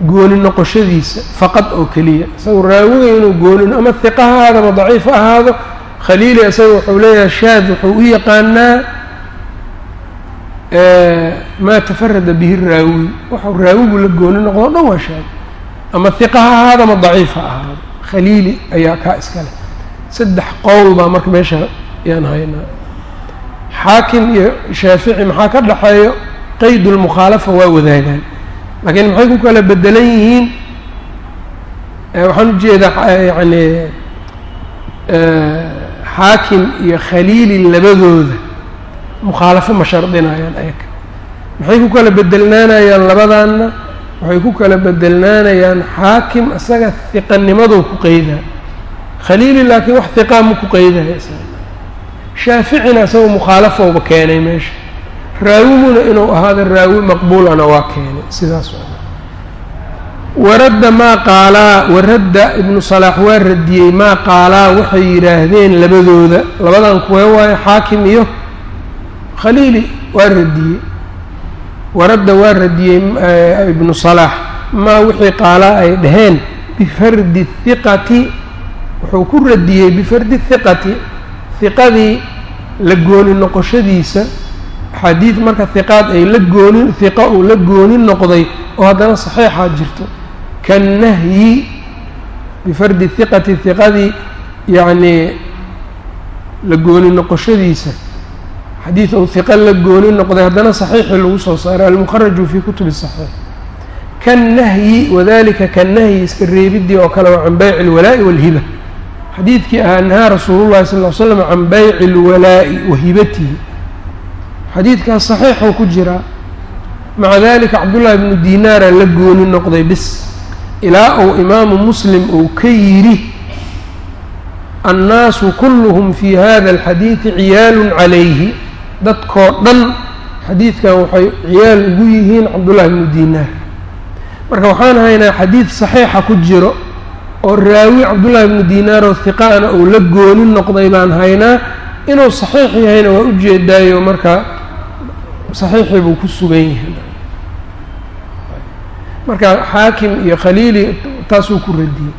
gooni noqoshadiisa faqad oo keliya. Isaga raawiga inuu gooni ama hiqa ha ahaado ama daciif ha ahaado khaliili isaga wuxuu leeyahay shaad wuxuu u yaqaanaa maa tafarada bihi raawi. Waxau raawigu la gooni noqdo o dhan waa shaad ama hiqa ha ahaado ama daciif ha khaliili ayaa kaa iska leh. Saddex qowl baa marka meesha yaan haynaa xaakim iyo shaafici maxaa ka dhexeeyo qeyd lmukhaalafa waa wadaagaan. Laakiin maxay ku kala bedelan yihiin? Waxaan u jeedaa yani xaakim iyo khaliili labadooda. Mukhaalafo ma shardinayaan ayaga maxay ku kala bedelnaanayaan labadaanna waxay ku kala bedelnaanayaan xaakim isaga hiqanimadou ku qeydaa khaliili laakiin wax hiqaa ma ku qeydaya isaga shaaficina isagoo mukhaalafowba keenay meesha. Raawiguna inuu ahaado raawi maqbuulana waa keenay sidaas waradda maa qaalaa waradda ibnu salaax waa radiyey maa qaalaa waxay yidhaahdeen labadooda. Labadan kuwee waayo xaakim iyo khaliili waa radiyey waradda waa radiyey ibnu salaax maa wixii qaalaa ay dhaheen bifardi hiqati wuxuu ku radiyey bifardi hiqati hiqadii la gooni noqoshadiisa axaadiid marka hiqaad ay la gooni hiqa uu la gooni noqday oo haddana saxiixaa jirto. Kannahyi bifardi hiqati hiqadii yacnii la gooni noqoshadiisa xadiid ou hiqa la gooni noqday haddana saxiixii lagu soo saaray almukharaju fii kutubi saxiix. Kannahyi wadalika kannahyi iska reebidii oo kale waa can bayci alwalaa'i walhiba xadiidkii ahaa nahaa rasuulu llahi sal ll ly slam can bayci alwalaa'i wa hibatihi. Xadiidkaas saxiixuu ku jiraa maca dalika cabdullahi bnu dinaara la gooni noqday bis. Ilaa uu imaamu muslim uu ka yidhi annaasu kulluhum fi hada alxadiidi ciyaalun calayhi dadkoo dhan xadiidkan waxay ciyaal ugu yihiin cabdullahi bnu dinaar marka waxaan haynaa xadiid saxiixa ku jiro oo raawi cabdullahi bnu dinaar oo hiqaana uu la gooni noqday baan haynaa. Inuu saxiix yahayna waa ujeedaayo marka saxiixii buu ku sugan yahay. Marka xaakim iyo khaliili taasuu ku radiyey.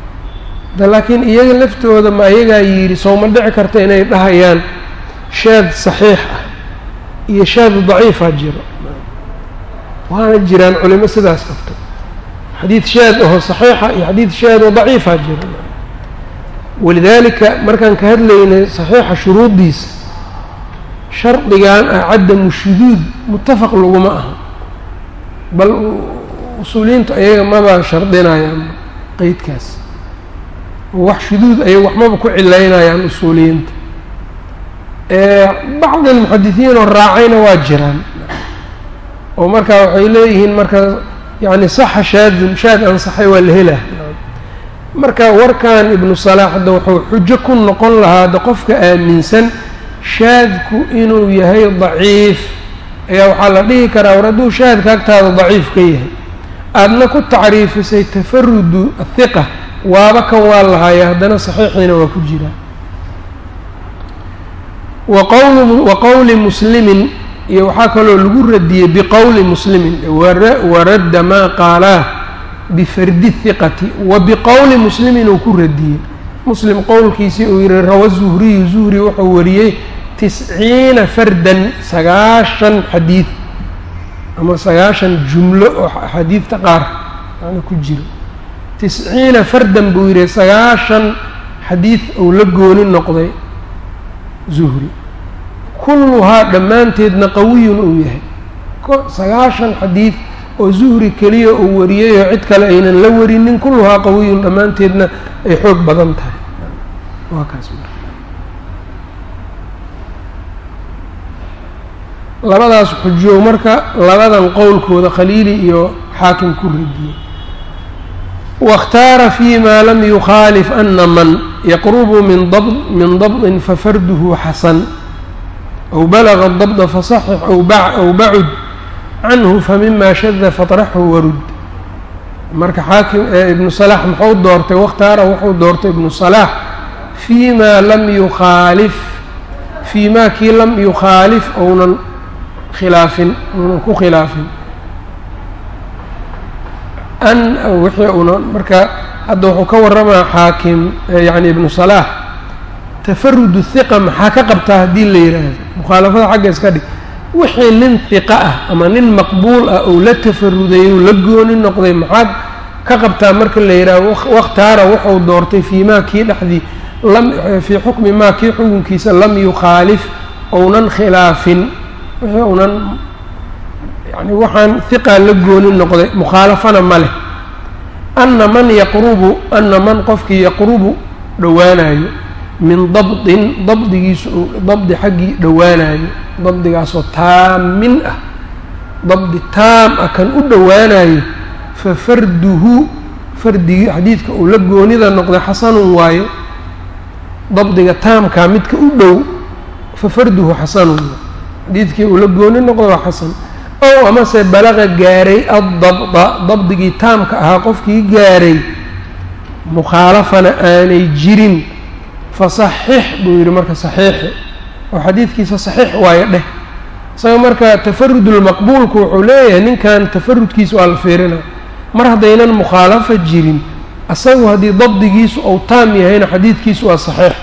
Da laakiin iyaga laftooda ma ayagaa yidhi sowma dhici karta inay dhahayaan shaad saxiix ah iyo shaad daciifa jiro. Waana jiraan culimo sidaas qabto xadiid shaad aho saxiixa iyo xadiid shaad oo daciifa jiro. Walidaalika markaan ka hadlaynay saxiixa shuruuddiisa shardigan ah cadamu shuduud mutafaq laguma aha. Bal usuuliyiintu ayaga maba shardinayaan qeydkaas wax shuduud ayaga waxmaba ku cilaynayaan usuuliyiinta bacdi almuxadisiin oo raacayna waa jiraan. Oo marka waxay leeyihiin marka yani saxa shaadun shaad ansaxay waa la helaa. Marka warkan ibnu salaax hadda wuxuu xujo ku noqon lahaa de qofka aaminsan shaadku inuu yahay daciif. Ayaa waxaa la dhihi karaa war hadduu shaadka agtaada daciif ka yahay. Aadna ku tacriifisay tafarudu athiqa waaba kan waa lahaaya haddana saxiixiina waa ku jiraa waqwl wa qowli muslimin iyo waxaa kaloo lagu radiyey biqowli muslimin waradda maa qaalaah bifardi hiqati wa biqowli muslimin uu ku radiyey. Muslim qowlkiisii uu yihi rawa zuhriyu zuhri wuxuu wariyey tisciina fardan sagaashan xadiid ama sagaashan jumlo oo xadiidta qaar yani ku jiro. Tisciina fardan buu yihi sagaashan xadiid uu la gooni noqday zuhri. Kulluhaa dhammaanteedna qawiyun uu yahay. Sagaashan xadiid oo zuhri keliya uu wariyey oo cid kale aynan la warinin kulluhaa qawiyun dhammaanteedna ay xoog badan tahay. Waa kaas labadaas xujow marka labadan qowlkooda khaliili iyo xaakim ku radiyey waاkhtaara fi ma lam yukhaalif ana man yaqrubu min dab min dabdin fafarduhu xasan aw balaga dabda fasaxix aw bacud canhu famima shada faطraxhu warud marka xaakim ibnu salaax muxuu doortay wakhtaara wuxuu doortay ibnu salaax fii ma lam yukhaalif fii ma kii lam yukhaalif ounan khilaafin uunan ku khilaafin an wixii una marka hadda wuxuu ka warramaa xaakim yacni ibnu salaax tafarudu hiqa maxaa ka qabtaa haddii la yidhaahdo mukhaalafada xagga iska dhig. Wixii nin hiqa ah ama nin maqbuul ah ou la tafaruday ou la gooni noqday maxaad ka qabtaa marka la yidhahdo wakhtaara wuxuu doortay fii maa kii dhexdii fii xukmi maa kii xukunkiisa lam yukhaalif ounan khilaafin. Wixii unan yani waxaan hiqaa la gooni noqday mukhaalafana ma leh. Ana man yaqrubu ana man qofkii yaqrubu dhowaanayo min dabdin dabdigiisu dabdi xaggii dhowaanayo dabdigaasoo taamin ah. Dabdi taam ah kan u dhowaanayo fa farduhu fardigii xadiidka uu la goonida noqday xasanun waaye dabdiga taamkaa midka u dhow fa farduhu xasanun. Xadiidkii uu la gooni noqdo waa xasan ow amase balaqa gaaray addabda dabdigii taamka ahaa qofkii gaaray mukhaalafana aanay jirin. Fasaxix buu yidhi marka saxiixi oo xadiidkiisa saxiix waayo dheh. Isaga marka tafarudulmaqbuulku wuxuu leeyahay ninkan tafarudkiisa waa la fiirina. Mar haddaynan mukhaalafa jirin asagu haddii dabdigiisu ou taam yahayna xadiidkiisu waa saxiix.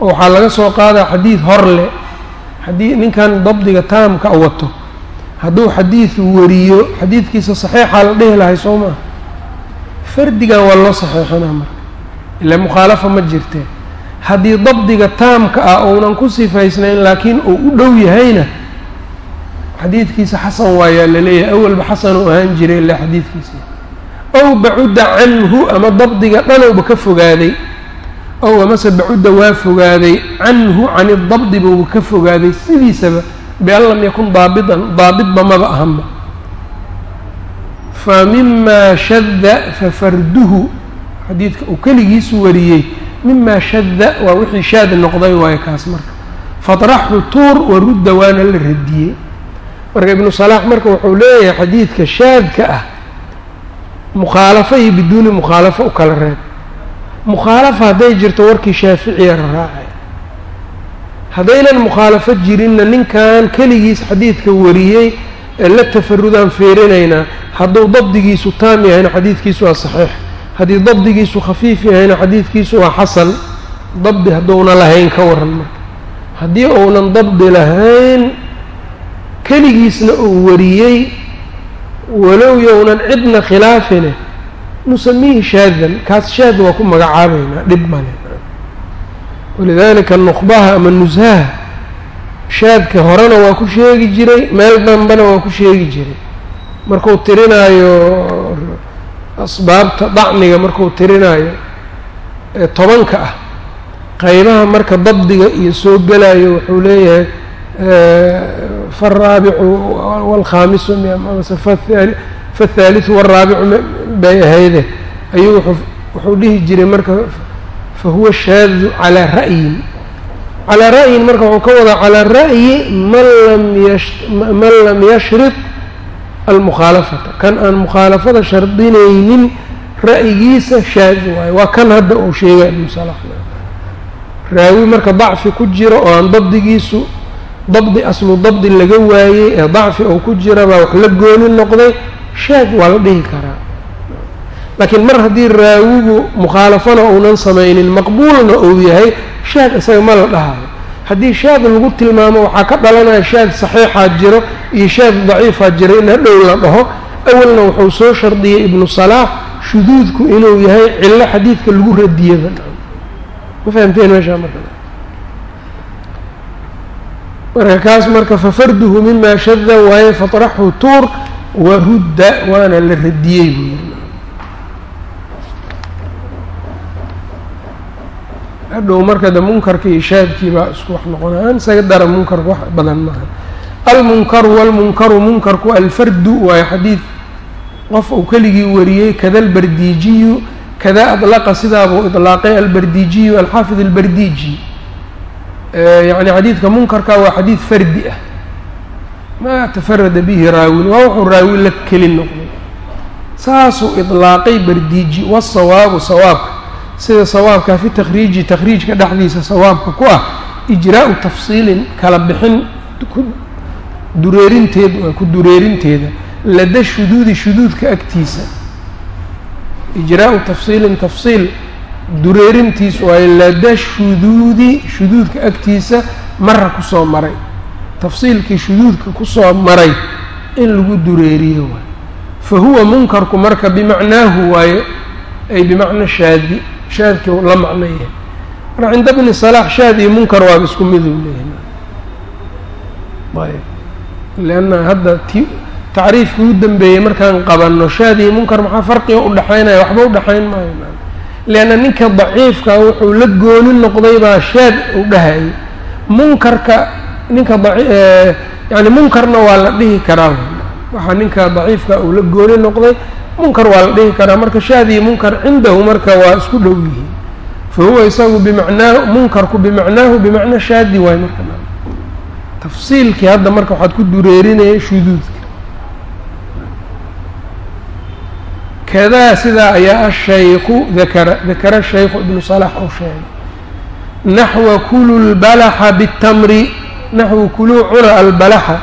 Oo waxaa laga soo qaadaa xadiid hor leh. Haddii ninkan dabdiga taamka wato hadduu xadiid wariyo xadiidkiisa saxiixaa la dhihi lahay soo maa fardigan waa loo saxiixinaa marka. Ilaa mukhaalafa ma jirtee haddii dabdiga taamka ah ounan ku sifaysnayn laakiin uu u dhow yahayna xadiidkiisa xasan waayaa la leeyahay. Awalba xasan uu ahaan jiray ilaa xadiidkiisa. Ow bacudda canhu ama dabdiga dhanowba ka fogaaday. Ow amase bacudda waa fogaaday. Canhu can idabdi buuba ka fogaaday. Sidiisaba bian lam yakun daabidan daabidba maba ahanba fa mima shadda fafarduhu xadiidka uu keligiisu wariyey mima shadda waa wixii shaad noqday waayo kaas marka fatraxu tuur warudda waana la radiyey marka ibnu salaax marka wuxuu leeyahay xadiidka shaadka ah mukhaalafo iyo biduuni mukhaalafo u kala reeb mukhaalafa hadday jirto warkii shaaficiya raacay haddaynan mukhaalafo jirinna ninkan keligiis xadiidka wariyey ee la tafarudaan fiirinaynaa hadduu dabdigiisu taam yahayna xadiidkiisu waa saxiix. Haddii dabdigiisu khafiif yahayna xadiidkiisu waa xasan dabdi hadduuna lahayn ka waran marka. Haddii uunan dabdi lahayn keligiisna uu wariyey walow yownan cidna khilaafine nusamiihi shaadan kaas shaad waa ku magacaabaynaa dhib male walidaalika nuqbaha ama nushaha shaadka horena waa ku sheegi jiray meel dambena waa ku sheegi jiray markuu tirinaayo asbaabta dacniga markuu tirinaayo ee tobanka ah qaybaha marka dabdiga iyo soo gelayo wuxuu leeyahay faaraabicu waalkhaamisu mase faathaaliثu waalraabicu bay ahayde ayuu wuxuu dhihi jiray marka fahuwa shaadu calaa ra'yin calaa ra'yin marka wuxuu ka wadaa calaa ra'yi man lam yashrid almukhaalafata. Kan aan mukhaalafada shardinaynin ra'yigiisa shaad waayo waa kan hadda uu sheegay ibnu salax raawi marka dacfi ku jiro oo aan dabdigiisu dabdi aslu dabdi laga waayey ee dacfi oo ku jira baa wax la gooni noqday shaad waa la dhihi karaa laakiin mar haddii raawigu mukhaalafana uunan samaynin maqbuulna uu yahay shaad isaga ma la dhahayo. Haddii shaad lagu tilmaamo waxaa ka dhalanaya shaad saxiixaa jiro iyo shaad daciifaa jiro in hadhow la dhaho. Awalna wuxuu soo shardiyey ibnu salaax shuduudku inuu yahay cillo xadiidka lagu radiyaba ma fahamteen meeshaa marka? Marka kaas marka fafarduhu mima shada waaye fatraxhu tuur warudda waana la radiyey. buu yiri hadhow marka de munkarka iyo shaadkii baa isku wax noqonayaan isaga dara munkarku wax badan maaha. Almunkaru walmunkaru munkarku alfardu waayo xadiid. Qof uu keligii wariyey kada albardiijiyu kada adlaqa sidaabuu idlaaqay albardiijiyu alxaafid albardiiji yani xadiidka munkarka waa xadiid fardi ah. Maa tafarada bihi raawin waa wuxuu raawi la keli noqday. Saasuu idlaaqay bardiiji wasawaabu sawaabka sida sawaabka fi takhriiji takhriijka dhexdiisa sawaabka ku ah ijraau tafsiilin kala bixin ku dureerinteed ku dureerinteeda lada shuduudi shuduudka agtiisa. Ijraau tafsiilin tafsiil dureerintiis waayo lada shuduudi shuduudka agtiisa mara ku soo maray. Tafsiilkii shuduudka ku soo maray in lagu dureeriyo waay fa huwa munkarku marka bimacnaahu waayo ay bimacna shaadi shaadki la macno yahay marka cinda bni salaax shaad iyo munkar waaba isku miduu leeyahay. Ayb leanna hadda ti tacriifkii u dambeeyey markaan qabanno shaad iyo munkar maxaa farqiga udhexaynaya waxba udhexayn maayo. Leanna ninka daciifka wuxuu la gooni noqday baa shaad u dhahayay munkarka ninka yani munkarna waa la dhihi karaa. Waxaa ninka daciifka uu la gooni noqday munkar waa la dhihi karaa marka shaad iyo munkar cindahu marka waa isku dhow yihiin. Fa huwa isagu bimacnaahu munkarku bimacnaahu bimacna shaadi waay marka tafsiilkii hadda marka waxaad ku dureerinaya shuduudka. Kadaa sidaa ayaa ashayku dakara dakara shaykhu ibnu salax ou sheegay. Naxwa kulu lbalaxa bitamri naxwu kuluu cuna albalaxa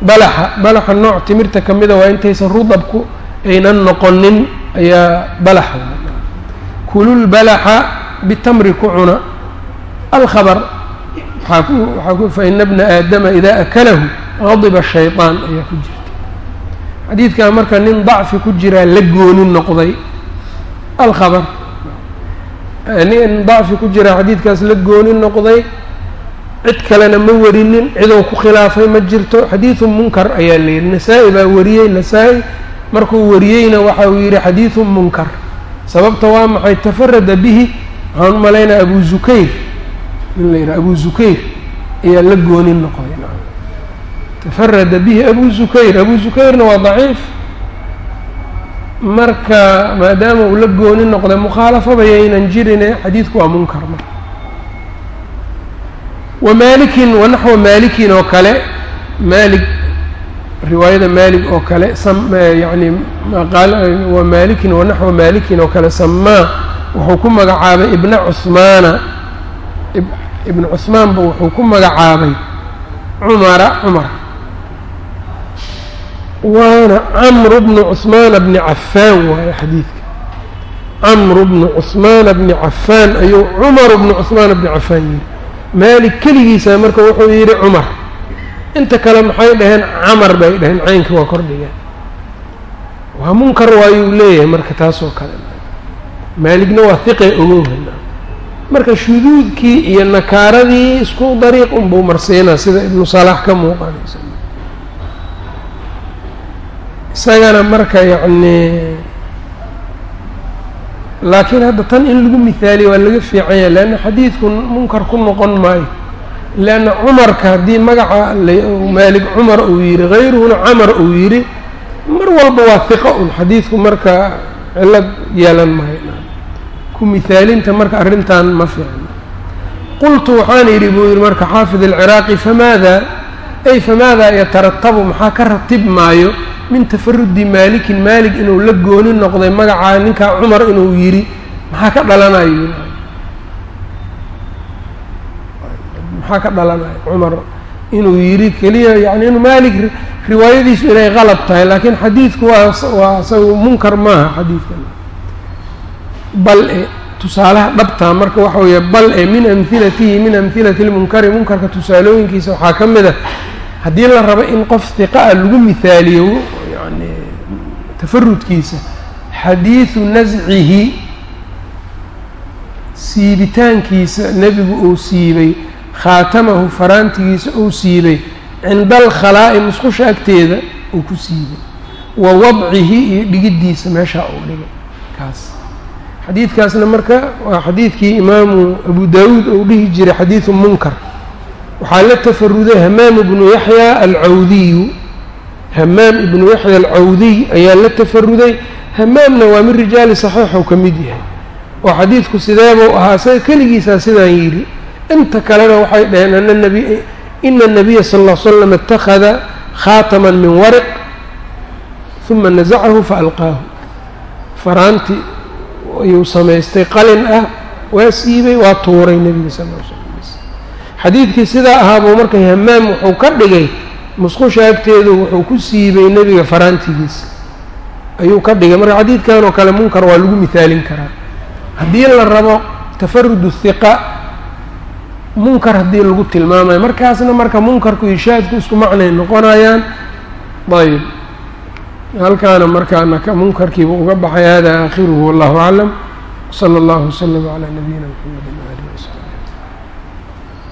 balaxa balaxa nooc timirta ka mida waa intaysan rudabku aynan noqonin ayaa balaxa kululbalaxa bitamri ku cuna. Alkhabar faina bna aadama idaa akalahu gadiba shayطaan ayaa ku jirta. Xadiidkaa marka nin dacfi ku jiraa la gooni noqday. Alkhabar nin dacfi ku jiraa xadiidkaas la gooni noqday. Cid kalena ma warinin cidou ku khilaafay ma jirto. Xadiidu munkar ayaa la yidhi. Nasaa-i baa wariyey nasaa-i markuu wariyeyna waxa uu yidhi xadiidu munkar. Sababta waa maxay? Tafarada bihi waxaan u malaynaya abu zukayr in la yidhaha abu zukayr ayaa la gooni noqday. Tafarada bihi abu zukayr abu zukayrna waa daciif. Marka maadaama uu la gooni noqday mukhaalafaba yaynan jirine xadiidku waa munkar maalikin wa naxwa maalikin oo kale maalik riwaayada maalik oo kale yani wa maalikin wa naxwa maalikin oo kale samaa wuxuu ku magacaabay ibna cuhmaana ibn cuhmaanba wuxuu ku magacaabay cumara cumar. Waana camru bnu cuhmaana bni cafaan waaye xadiidka. Camru bnu cuhmaana bni cafaan ayuu cumaru bnu cuhmaana bni cafaan yidhi maalik keligiisa marka wuxuu yidhi cumar inta kale maxay dhaheen camar bay dhaheen caynka waa kordhigeen waa munkar waayuu leeyahay marka taasoo kale. Maaligna waa hiqe ogowhana marka shuduudkii iyo nakaaradii isku dariiq unbuu marsiinaa sida ibnu salaax ka muuqanaysa. Isagana marka yacni laakiin hadda tan in lagu mihaaliyo waa laga fiican yahay leanna xadiidku munkar ku noqon maayo leanna cumarka haddii magaca maalig cumar uu yidhi hayruhuna camar uu yidhi mar walba waa hiqa un xadiidku marka cilad yeelan maayo ku mihaalinta marka arrintan ma fiicno qultu waxaan yidhi buu yidhi marka xaafid alciraaqi famaada ay famaada yataratabu maxaa ka ratib maayo min tafarudi maalikin maalig inuu la gooni noqday magacaa ninkaa cumar inuu yidhi maxaa ka dhalanayo maxaa ka dhalanayo cumar inuu yidhi keliya yani inuu maalik riwaayadiisu inay qalab tahay laakiin xadiidku waa waa isaga munkar maaha xadiidkan. Bal e tusaalaha dhabtaa marka waxa weeye bal e min amhilatihi min amhilati lmunkari munkarka tusaalooyinkiisa waxaa ka mid a haddii la rabo in qof hiqa a lagu mihaaliyo yani tafarudkiisa xadiidu nascihi siibitaankiisa nebigu uu siibay khaatamahu faraantigiisa uu siibay. Cinda alkhalaa'i musqusha agteeda uu ku siibay. Wa wadcihi iyo dhigiddiisa meeshaa uu dhigay. Kaas. Xadiidkaasna marka waa xadiidkii imaamu abu daawuud uu dhihi jiray xadiidu munkar. Waxaa la tafaruday hamaam ibnu yaxya alcawdiyu. Hamaam ibnu yaxya alcawdiy ayaa la tafaruday hamaamna waa min rijaali saxiixu ka mid yahay. Oo xadiidku sideebuu ahaa isaga keligiisaa sidaan yidhi inta kalena waxay dhaheen ina nabiya sal ll l slam ittakhada khaataman min wariq uma nasacahu faalqaahu faraanti ayuu samaystay qalin ah waa siibay waa tuuray nebiga sal l xadiidkii sidaa ahaabuu marka hamaam wuxuu ka dhigay musqusha agteedu wuxuu ku siibay nebiga faraantigiisa. Ayuu ka dhigay. Marka xadiidkan oo kale munkar waa lagu mihaalin karaa. Haddii la rabo tafarudu hiqa munkar haddii lagu tilmaamayo markaasna marka munkarku ishaadku isku macnay noqonayaan ayb halkaana markaana ka munkarkiiba uga baxay hada aakhiruhu wallahu aclam. Wsala allahu waslama calaa nabiyina mxamedi waalihi wasaxbi